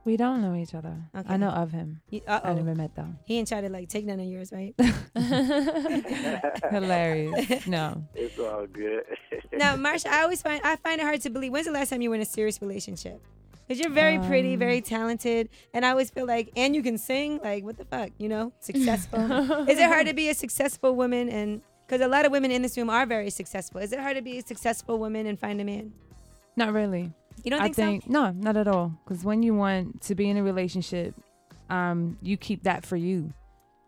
We don't know each other. Okay. I know of him. Uh I never met though. He ain't try to like take none of yours, right? <laughs> Hilarious. No. It's all good. now, <laughs> Marsha, I always find I find it hard to believe. When's the last time you were in a serious relationship? Because you're very pretty, Um, very talented, and I always feel like, and you can sing. Like, what the fuck, you know? <laughs> Successful. Is it hard to be a successful woman? And because a lot of women in this room are very successful. Is it hard to be a successful woman and find a man? Not really. You don't I think so? no, not at all. Because when you want to be in a relationship, um, you keep that for you.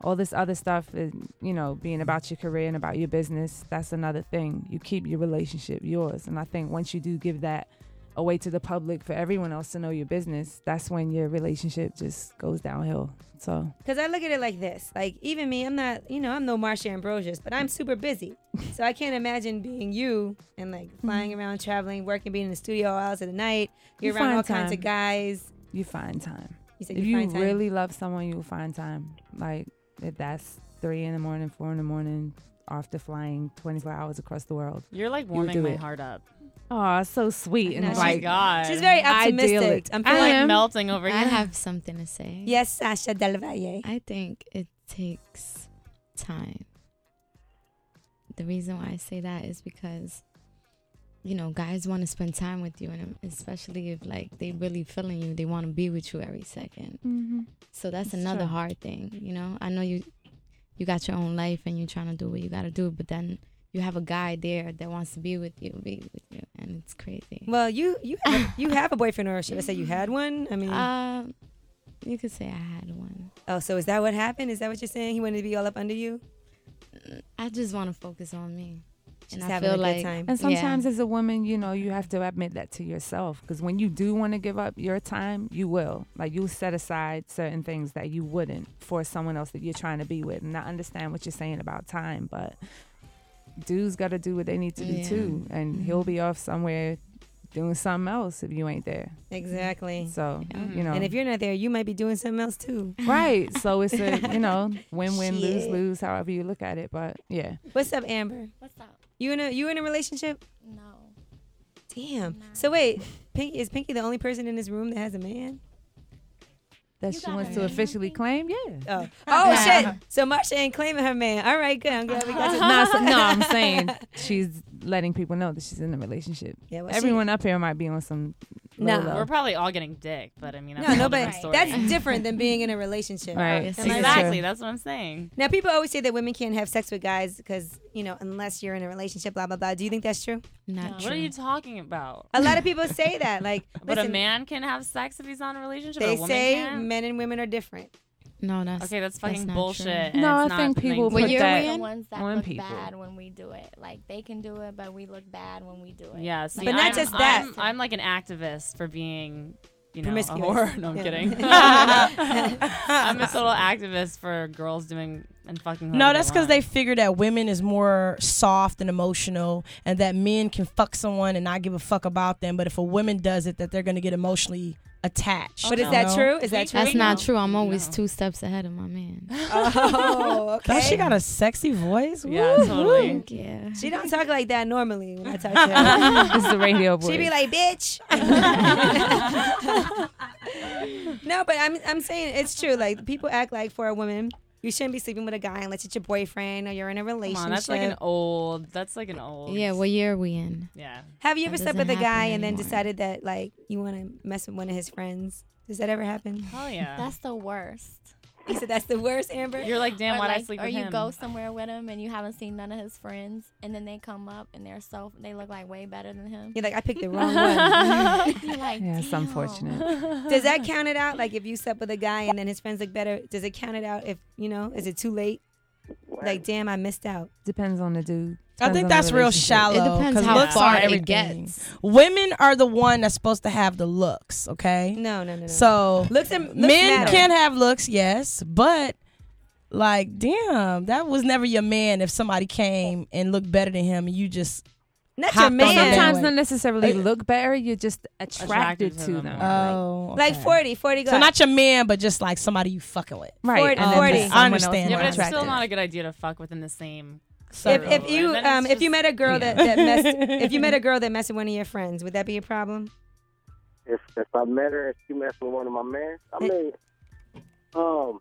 All this other stuff, is, you know, being about your career and about your business, that's another thing. You keep your relationship yours. And I think once you do give that away to the public for everyone else to know your business, that's when your relationship just goes downhill. So Because I look at it like this. Like, even me, I'm not, you know, I'm no Marsha Ambrosius, but I'm super busy. <laughs> so I can't imagine being you and like mm-hmm. flying around, traveling, working, being in the studio all hours of the night. You're You around find all kinds of time. guys. you find time. You said if you you find time. really love someone, you'll find time. Like if that's three in the morning, four in the morning, after flying 24 hours across the world. You're like you'll warming do my it. heart up. Oh, so sweet and Oh my like God. She's very optimistic. idyllic. I'm I'm feeling like melting over here. I have <laughs> something to say. Yes, Sasha Del Valle. I think it takes time. The reason why I say that is because, you know, guys want to spend time with you, and especially if like they really feeling you, they want to be with you every 2nd Mhm. So that's It's another true. hard thing. You know, I know you, you got your own life and you're trying to do what you got to do, but then you have a guy there that wants to be with you, be with you, and it's crazy. Well, you you have, a- you have a boyfriend, or should I say you had one? I mean, Um, you could say I had one. oh, so is that what happened? Is that what you're saying? He wanted to be all up under you? I just want to focus on me. She's and I feel a good like time. And Yeah. sometimes as a woman, you know, you have to admit that to yourself because when you do want to give up your time, you will. Like you'll set aside certain things that you wouldn't for someone else that you're trying to be with. And I understand what you're saying about time, but dudes got to do what they need to do too. And mm-hmm. he'll be off somewhere doing something else if you ain't there. Exactly. So, you know. And if you're not there, you might be doing something else too. right. So it's a, <laughs> you know, win win, lose Shit. lose, however you look at it. But yeah. What's up, Amber? What's up? You in a you in a relationship? No. Damn. So wait, Pinky is Pinky the only person in this room that has a man? That she wants to officially claim, yeah. Oh, oh shit! So Marsha ain't claiming her man. All right, good. I'm glad we got <laughs> to. no, so- no, I'm <laughs> saying she's letting people know that she's in a relationship. Yeah, well, she- Everyone up here might be on some. No. low-low. We're probably all getting dick, but I mean, that's No, a no, but different story. that's different than being <laughs> in a relationship. Right. Am Exactly. That's what I'm saying. Now, people always say that women can't have sex with guys because you know unless you're in a relationship. Blah blah blah. Do you think that's true? Not What are you talking about? A lot of people say that. Like, But a man can have sex if he's not in a relationship. They a woman say can't? Men and women are different. No, that's Okay, that's fucking not bullshit. true. No, it's I not think people Well, put you're that the the ones that on look people. bad when we do it. Like they can do it, but we look bad when we do it. Yeah, see, But not I'm, just that. I'm, I'm like an activist for being, you know, a Promiscuous. whore. <laughs> No, I'm Yeah. kidding. <laughs> I'm a total activist for girls doing and fucking. No, that's because they figure that women is more soft and emotional, and that men can fuck someone and not give a fuck about them. But if a woman does it, that they're gonna get emotionally attached. But is that know? true? Is that true? That's not true. I'm always two steps ahead of my man. <laughs> Oh, okay. Does she got a sexy voice? Yeah, Woo, totally. woo. Yeah. She don't talk like that normally when I talk to her. <laughs> This is the radio voice. She be like, bitch. no, but I'm I'm saying it's true. Like people act like for a woman, you shouldn't be sleeping with a guy unless it's your boyfriend or you're in a Come relationship. on, that's like an old. That's like an old. Yeah, what year are we in? Yeah. Have you ever slept with a guy happen and then anymore. decided that like you want to mess with one of his friends? Does that ever happen? Hell yeah. That's the worst. You said that's the worst, Amber. You're like, damn, or why'd I like, sleep or with you go somewhere with him and you haven't seen none of his friends, and then they come up and they're so they look like way better than him. You're like, I picked the wrong <laughs> one. <laughs> You're like, Yeah, it's unfortunate. <laughs> does that count it out? Like if you slept with a guy and then his friends look better, does it count it out? If you know, is it too late? Like, damn, I missed out. Depends on the dude. I think on the that's real relationship. shallow. 'cause looks are everything. Women are the one that's supposed to have the looks. Okay. No, no, no, no. So Looks and- looks men matter. can have looks, yes, but like, damn, that was never your man. If somebody came and looked better than him, and you just Not hopped your man. Sometimes anyway. not necessarily look better. You're just attracted, Attracted to to them them. Oh, Like okay. 40, 40 So guys. not your man, but just like somebody you fucking with. Right. 40, and 40. I someone understand else Yeah, but it's still not a good idea to fuck within the same. If, circle, if you um it's if you met a girl that, that messed <laughs> if you met a girl that messed with one of your friends, would that be a problem? If if I met her and she messed with one of my men, I mean, um,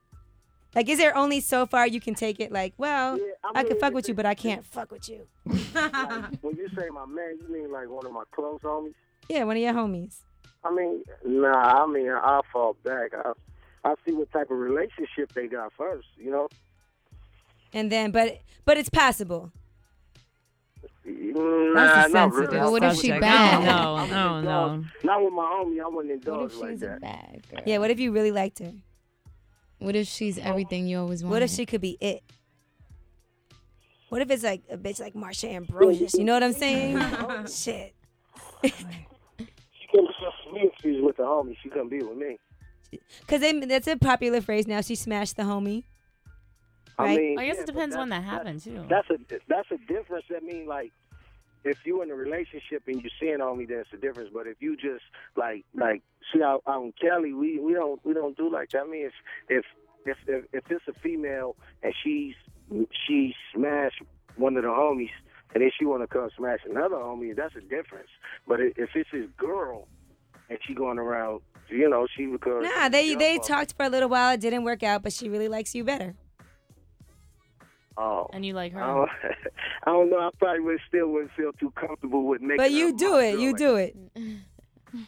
Like, is there only so far you can take it? Like, well, I, I could mean, fuck with you, but I can't fuck with you. <laughs> like, when you say my man, you mean like one of my close homies? Yeah, one of your homies. I mean, nah. I mean, I'll fall back. I I see what type of relationship they got first. You know. And then, but but it's passable. Nah, That's a not sensitive really. But what if she bad? No, no, I wouldn't no. Not with my homie. I wouldn't indulge What indulge if like she's a bad girl? Yeah, what if you really liked her? What if she's oh. everything you always wanted? What if she could be it? What if it's like a bitch like Marsha Ambrosius? You know what I'm saying? <laughs> Oh, shit. She couldn't be with me if she was with the homie. She couldn't be with me. Because that's a popular phrase now. She smashed the homie. I mean, I guess yeah, it depends that's- when that happened too. That's a that's a difference. That mean like if you in a relationship and you seeing on me, that's a difference. But if you just like like see out in Kelly, we we don't we don't do like that. I mean, if if if if, if it's a female and she's she smashed one of the homies. And then she want to come smash another homie. That's a difference. But if if it's his girl, and she going around, you know, she because Nah, they they uh, talked for a little while. It didn't work out, but she really likes you better. Oh, and you like her. I don't, <laughs> I don't know. I probably would still wouldn't feel too comfortable with making. But you her do my it. girl You do it.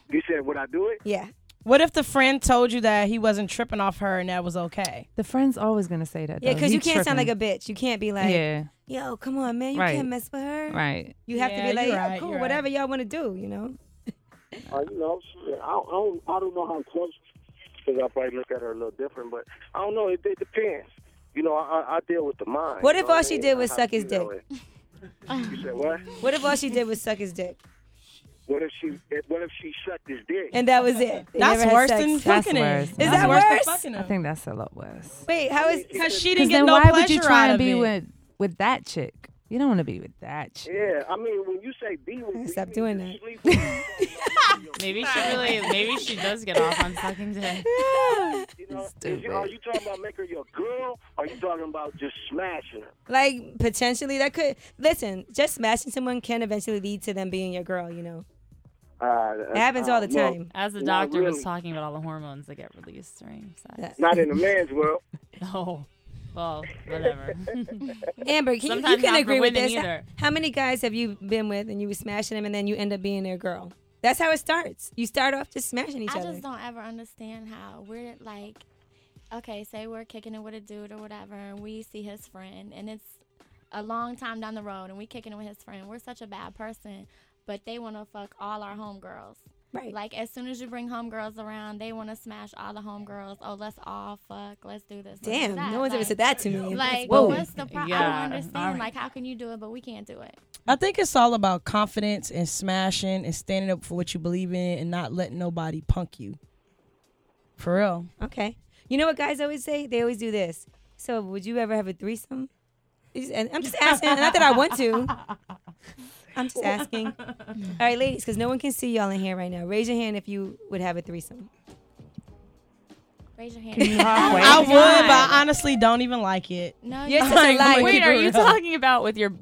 You said would I do it? Yeah. What if the friend told you that he wasn't tripping off her and that was okay? The friend's always gonna say that. Yeah, though. because He you can't sound like tripping. a bitch. You can't be like, Yeah. yo, come on, man, you Right. can't mess with her. Right. You have Yeah, to be like, you're yeah, right, cool, you're right. whatever y'all want to do, you know. Uh, you know, shit, I don't, I don't, I don't know how close because I probably look at her a little different, but I don't know. It, it depends. You know, I, I I deal with the mind. What if all she did was suck his dick? You said what? <laughs> What if all she did was suck his dick? What if she? What if she sucked his dick? And that was it. They That's had worse sex. than That's fucking him. worse. Is That's that worse than worse? fucking I him. think that's a lot worse. Wait, how is? Because she didn't get then no why would you try out and of be it. with with that chick? You don't want to be with that chick. Yeah, I mean, when you say be with, Stop doing that. <laughs> Maybe she really, maybe she does get off on sucking dick. <laughs> you know, you, are you talking about make her your girl? Or are you talking about just smashing her? Like potentially that could listen. Just smashing someone can eventually lead to them being your girl. You know, Uh, it happens all the uh, well, time. As the Not doctor was really. talking about all the hormones that get released during sex. Not in a man's world. <laughs> No. Well, whatever. <laughs> Amber, can you, you can agree with women this. either. How many guys have you been with and you were smashing them and then you end up being their girl? That's how it starts. You start off just smashing each I other. I just don't ever understand how we're like, okay, say we're kicking it with a dude or whatever, and we see his friend, and it's a long time down the road, and we kicking it with his friend. We're such a bad person, but they want to fuck all our homegirls. Right. Like as soon as you bring homegirls around, they want to smash all the homegirls. Oh, let's all fuck. Let's do this. Damn, no one's ever said that to me. Like, Whoa. what's the problem? I don't understand. all right. Like, how can you do it, but we can't do it? I think it's all about confidence and smashing and standing up for what you believe in and not letting nobody punk you. For real. Okay. You know what guys always say? They always do this. So, would you ever have a threesome? And I'm just asking. not that I want to. <laughs> I'm just asking. <laughs> All right, ladies, because no one can see y'all in here right now. Raise your hand if you would have a threesome. Raise your hand. Can you halfway? <laughs> I would, but I honestly don't even like it. No, You're <laughs> you such a liar. Wait, are you real. talking about with your?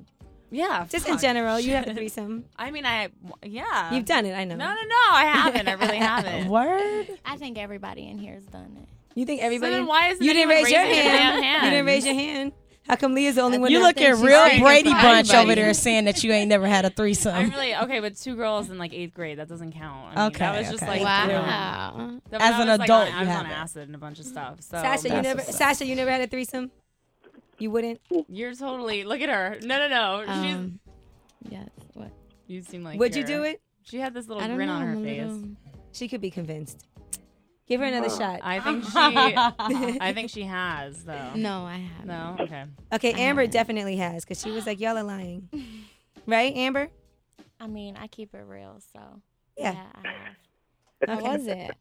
Yeah. Just in fuck. general, you have a threesome. I mean, I yeah. You've done it, I know. No, no, no. I haven't. I really haven't. Word? I think everybody in here has done it. You think everybody? So then why isn't you didn't raise your raising hand. You didn't raise your hand. How come Leah's the only one? You that looking thinks real Brady Bunch over there saying that you ain't never had a threesome. I'm really okay with two girls in like eighth grade. That doesn't count. I mean, Okay, that was just okay. like Wow. you know, Wow. that- As an was, like, adult, on, I you was on haven't. acid and a bunch of stuff. So Sasha, you never. Sasha, you never had a threesome. You wouldn't. You're totally look at her. No, no, no. Um, yes. What? She's you seem like. Would you do it? She had this little grin know, on her face. little- <laughs> She could be convinced. Give her another shot. I think <laughs> she. I think she has though. No, I haven't. No. Okay. Okay, I Amber haven't. definitely has because she was like, "Y'all are lying," right, Amber? I mean, I keep it real, so Yeah. I have. How was it?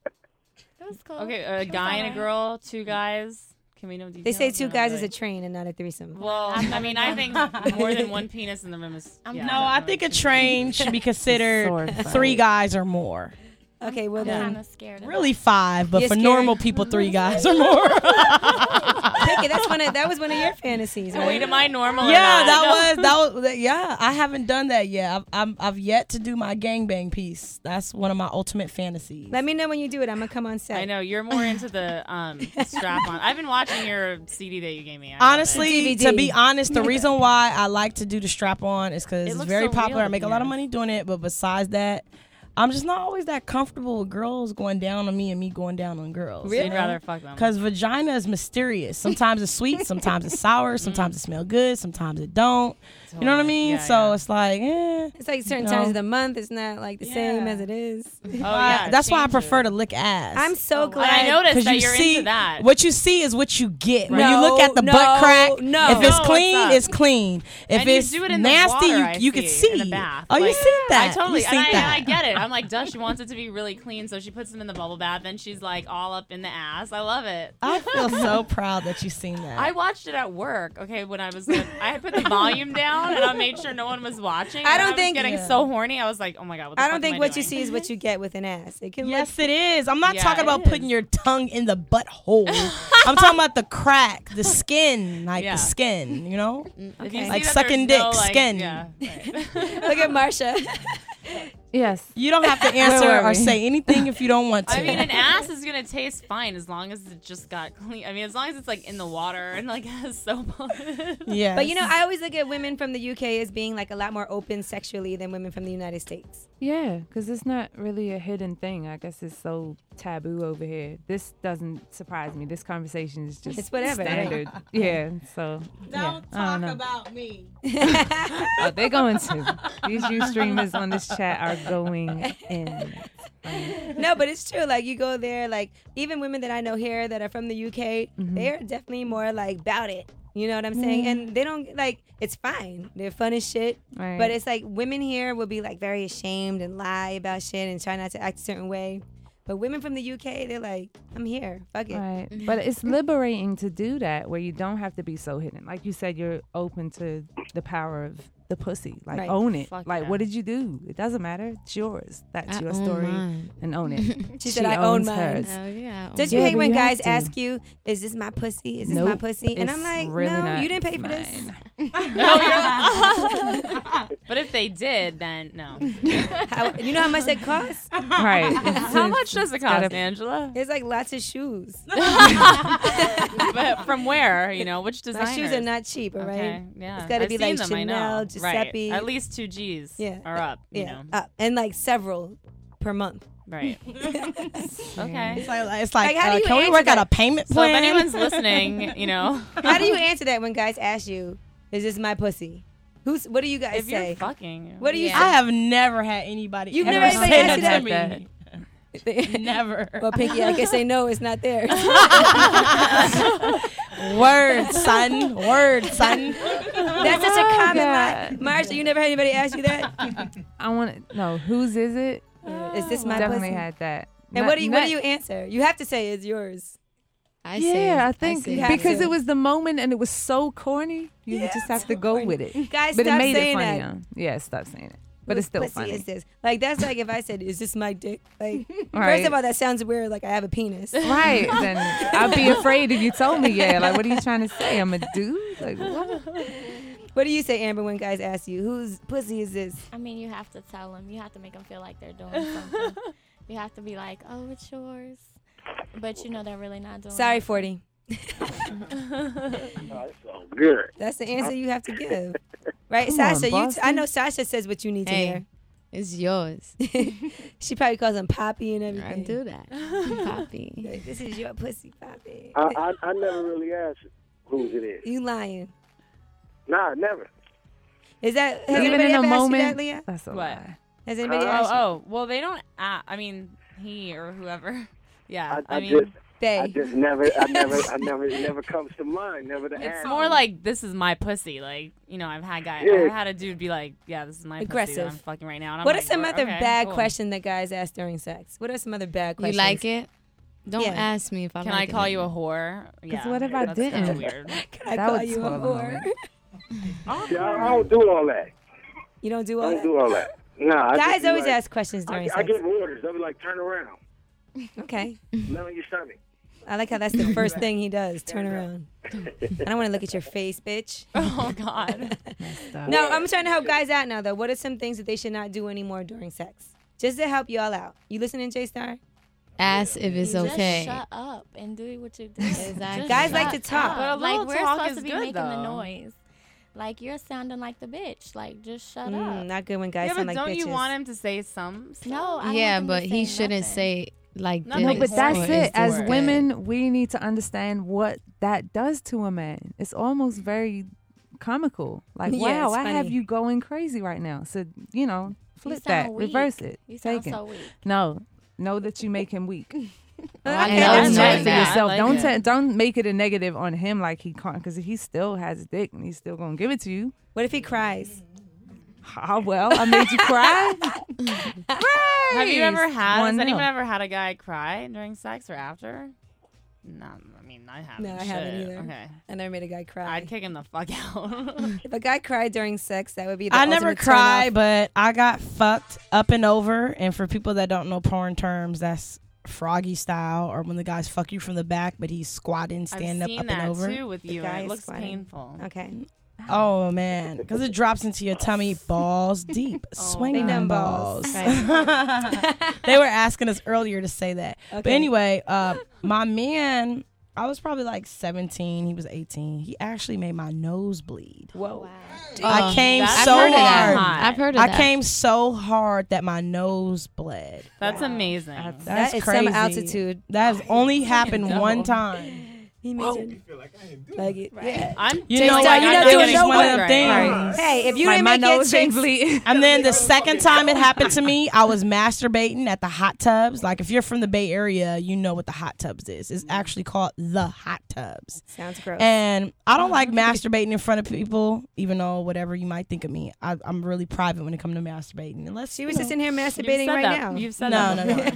It was cool. Okay, a It guy and a girl, two guys. Can we know details? They say two not guys really? is a train and not a threesome. Well, I mean, I think more <laughs> than one penis in the room is. Yeah, no, I think a train should be <laughs> considered three guys or more. Okay, well I'm then, kind of scared. Really five, but You're for scared? normal people, three guys or more. <laughs> Pick it. That's one. Of, that was one of your fantasies, right? Wait, am I normal? or yeah, not? that No. was that <laughs> was yeah. I haven't done that yet. I've I'm, I've yet to do my gangbang piece. That's one of my ultimate fantasies. Let me know when you do it. I'm gonna come on set. I know you're more into the um, <laughs> strap on. I've been watching your CD that you gave me. I Honestly, to be honest, the reason why I like to do the strap on is because It it's very so popular. I make a to lot of money doing it, but besides that, I'm just not always that comfortable with girls going down on me and me going down on girls. So you'd rather fuck them. Because vagina is mysterious. Sometimes it's sweet, sometimes it's sour, sometimes it smell good, sometimes it don't. You know what I mean? Yeah, so it's like, eh. It's like certain No. times of the month. It's not like the same as it is. <laughs> Oh yeah, that's why I prefer it. to lick ass. I'm so And glad. I noticed 'Cause that you you're see, into that. What you see is what you get. When you look at the no, butt crack, no. if it's No, clean, it's clean. If and it's do it nasty, water, you I you can see, see. in the bath. Oh, you Like, see that? I totally and, see I, and that. I get it. I'm <laughs> like, Duh, she wants it to be really clean, so she puts them in the bubble bath, and she's like all up in the ass. I love it. I feel so <laughs> proud that you've seen that. I watched it at work. Okay, when I was, I had put the volume down, and I made sure no one was watching. I don't was think- getting Yeah. so horny. I was like, oh my god, what the I don't am think I what you see is what you get with an ass. It can Yes, it is. I'm not Yeah, talking about is. putting your tongue in the butthole. I'm talking about the crack, the <laughs> skin, like Yeah. the skin. You know, If you like sucking dick, no, like- skin. Yeah, right. look at Marsha. <laughs> Yes. You don't have to <laughs> answer or say anything if you don't want to. I mean, an ass <laughs> is gonna taste fine as long as it just got clean. I mean, as long as it's like in the water and like <laughs> has soap on it. yeah. But you know, I always look at women from the UK as being like a lot more open sexually than women from the United States. Yeah, because it's not really a hidden thing. I guess it's so taboo over here. This doesn't surprise me. This conversation is just It's whatever, standard. <laughs> yeah, so don't I don't talk about me. <laughs> Oh, they're going to. These you streamers on this chat are going in. <laughs> no, but it's true. Like you go there, like even women that I know here that are from the UK, Mhm. they're definitely more like about it. You know what I'm saying? Mhm. And they don't like it's fine. They're fun as shit. Right. But it's like women here will be like very ashamed and lie about shit and try not to act a certain way. But women from the UK, they're like, I'm here. Fuck it. Right. Mm-hmm. But it's liberating to do that where you don't have to be so hidden. Like you said, you're open to the power of the pussy. Like Right. own it. Fuck like yeah. what did you do? It doesn't matter. It's yours. That's I your story. mine. And own it. <laughs> She said, "I own owns mine." hers. Oh, yeah. Don't you hate when you guys to. ask you, "Is this my pussy? Is this my pussy?" And I'm like, really "No, you didn't pay for this." <laughs> <laughs> but if they did, then no. How, you know how much that costs? Right. It's- How it's- much does it it's cost, Angela? It's like lots of shoes. but from where? You know, which My shoes are not cheap, all right? Okay, yeah. It's got to be like them, I know. Chanel, Right. At least two G's. Yeah. Are up. You yeah, know. up. And like several per month. Right. <laughs> okay. It's like, it's like, Like, how do uh, you can we answer work out a payment plan? So plan? if anyone's <laughs> listening, you know, <laughs> How do you answer that when guys ask you, "Is this my pussy?" Who's? What do you guys if say? you're fucking, What do you I have never had anybody You've ever never had say anybody that ask to you me. Never. Well, Pinky, I guess they know it's not theirs. Word, son. Word, son. That's such a Oh, common God. lie. Marsha, you never had anybody ask you that? <laughs> I want to know whose is it? Is this my Definitely pussy? had that. And Not- what do you what do you answer? You have to say it's yours. I say, yeah, I think say have because it was the moment and it was so corny, you Yeah, just have to go corny. with it. Guys, but it stop made it saying funny. that. Yeah, stop saying it. But it's still pussy funny. Is this like that's like if I said, "Is this my dick?" Like first of all, that sounds weird. Like I have a penis. Right. <laughs> then I'd be afraid if you told me, yeah. Like, what are you trying to say? I'm a dude? Like, what? What do you say, Amber, when guys ask you, "Whose pussy is this?" I mean, you have to tell them. You have to make them feel like they're doing something. <laughs> you have to be like, "Oh, it's yours," but you know they're really not doing. Sorry, it. forty. <laughs> Mm-hmm. <laughs> That's so good. That's the answer you have to give, <laughs> right, Come on, Sasha? you Boston. I know Sasha says what you need to Hey, hear. It's yours. <laughs> she probably calls him Poppy and everything. I do that. Poppy. Like, this is your pussy, Poppy. I, I I never really asked whose it is. You lying? Nah, never. Is that has Even anybody in a asked you moment, that, Leah? That's a What? lie. Has anybody oh, asked you? Oh, oh, well, they don't. Uh, I mean, he or whoever. Yeah, I, I, I mean, just they. I just never I <laughs> never I never it never comes to mind. Never to it's ask. more like this is my pussy. Like you know, I've had guy, Yeah. I've had a dude be like, yeah, this is my pussy Aggressive. I'm fucking right now. And I'm What are some other okay, bad cool." questions that guys ask during sex? What are some other bad questions? You like it? Don't Yeah. ask me if I Can like I it. call you a whore? Yeah. what if I that's kinda didn't? Weird. <laughs> Can I That call you a whore? moment. <laughs> See, I, I don't do all that. You don't do all I all don't that. do all that. Nah, Guys always like, ask questions during I sex. I give orders. I'll be like, turn around. Okay. Lay on your stomach. I like how that's the <laughs> first thing he does. Turn around. I don't want to look at your face, bitch. <laughs> Oh God. No, I'm trying to help guys out now, though. What are some things that they should not do anymore during sex? Just to help you all out. You listening, J Star? Ask if it's Just okay. shut up and do what you do. Exactly. Guys like to talk. But a little like we're talk supposed is to be good, making the noise. Like you're sounding like the bitch. Like just shut Mm, up. not good when guys yeah, but sound like don't bitches. you want him to say some? stuff? No, I don't Yeah, want them but he say shouldn't nothing. say like Nothing No, but that's or it. As this. women, we need to understand what that does to a man. It's almost very comical. Like, Yeah, wow, it's I have you going crazy right now. So, you know, flip sound that, weak. reverse it, You sound take it. so weak. No, know that you make him weak. <laughs> Oh, I And know that's it's not like for yourself. Like don't it. don't make it a negative on him like he can't because he still has a dick and he's still gonna give it to you. What if he cries? How well I made you cry. <laughs> Have you ever had? One Has anyone nil. ever had a guy cry during sex or after? No, I mean I haven't. No, I haven't either. Okay, I never made a guy cry. I'd kick him the fuck out. <laughs> if a guy cried during sex, that would be the I never ultimate cry, turn-off. but I got fucked up and over. And for people that don't know porn terms, that's froggy style, or when the guys fuck you from the back, but he's squatting, I've standing up, seen up that and over. too with you. guy and It is looks squatting. painful. Okay. Oh man, because it drops into your tummy, balls deep, <laughs> swinging They them balls. balls. <laughs> Right. they were asking us earlier to say that. But anyway, uh, my man, I was probably like 17. He was 18. He actually made my nose bleed. Whoa. I Oh, came that's- so I've heard of that. hard. I've heard of I that. came so hard that my nose bled. That's amazing. That's That is some crazy. altitude. That has only happened one time. He made you like it. Yeah. I'm. You Jay know Star, what? you're not know doing it's no one of work. them things. Hey, if you My- didn't my make your nose ain't chicks, bleeding. <laughs> And then the second time it happened to me, <laughs> I was masturbating at the hot tubs. Like if you're from the Bay Area, you know what the hot tubs is. It's actually called the hot tubs. sounds gross. And I don't like <laughs> masturbating in front of people, even though whatever you might think of me, I, I'm really private when it comes to masturbating. Unless she you was know. just in here masturbating right that. now. You've said no, that. no, no.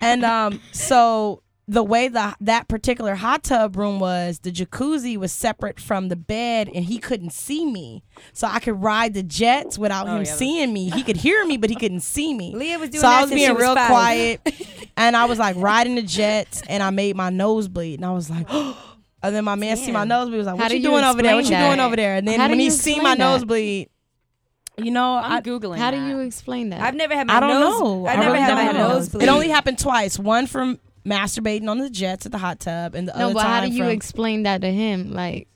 and um, so the way the that particular hot tub room was, the jacuzzi was separate from the bed, and he couldn't see me, so I could ride the jets without Oh, him yeah, seeing me. He could hear me, but he couldn't see me. <laughs> Leah was doing so that I was being was real five. quiet, <laughs> and I was like riding the jets, and I made my nose bleed, and I was like. <gasps> And then my man see my Damn. nosebleed. Was like, "What do you you doing over there? What you doing over there?" And then How when he see my that? nosebleed, you know, I'm I, googling. How do you explain that? I've never had my I don't nose. know. I've I never really had my don't nose bleed. It only happened twice. One from masturbating on the jets at the hot tub, and the no, other but how do you from, explain that to him? Like,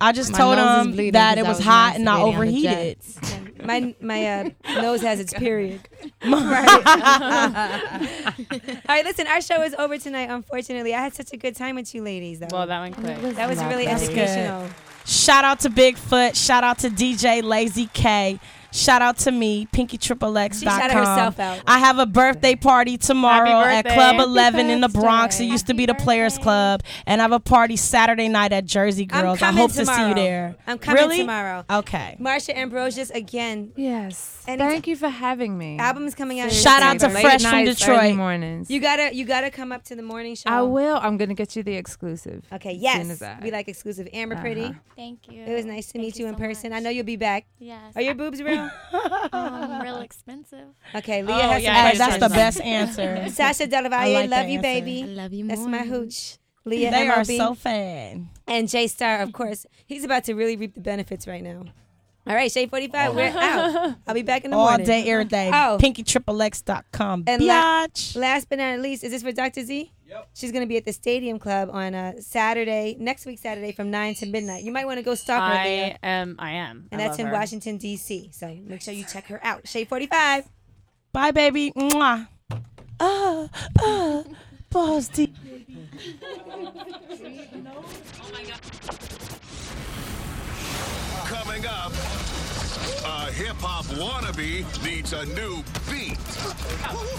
I just told him that it was was hot and I masturbating on the overheated. <laughs> my my uh, nose has its period. <laughs> <laughs> right. All right, listen. Our show is over tonight. Unfortunately, I had such a good time with you, ladies. Though Well, that went quick. that was really That's good. educational. Shout out to Bigfoot. Shout out to DJ Lazy K. Shout out to me, Pinky Triple X. She herself out. I have a birthday party tomorrow Happy at. Club Happy 11 in the Bronx. It birthday. used to be the Players Club, and I have a party Saturday night at Jersey Girls. I coming hope to see you there. I'm coming really? tomorrow. Okay. Marsha Ambrosius again. Yes. Anytime. Thank you for having me. Album's coming out. Shout out to December. Fresh Late from Detroit. mornings. You gotta you gotta come up to the morning show. I will. I'm gonna get you the exclusive. Okay. as Yes. soon as I- we like exclusive. Amber, pretty. Uh-huh. Thank you. It was nice to Thank meet you, in so person. I know you'll be back. Yes. Are your boobs <laughs> real? <laughs> um, real expensive. Okay, Leah Oh, has yeah, some that's the best <laughs> answer. Sasha Del Valle, I like love you, answer. I baby. love you That's more. my hooch. Leah They are MLB. so fan. and J Star, of course. He's about to really reap the benefits right now. All right, Shade 45, we're out. <laughs> I'll be back in the All morning. All day, every day. Oh. PinkyTripleX.com. And la- last but not least, is this for Dr. Z? Yep. She's going to be at the Stadium Club on uh, Saturday, next week Saturday from 9 to midnight. You might want to go stalk her there. I am. I am. And I that's love in her. Washington, D.C. So make sure you check her out. Shade 45. Bye, baby. Mwah. Uh, uh, Boss D. <laughs> Coming up, uh, a hip hop wannabe needs a new beat.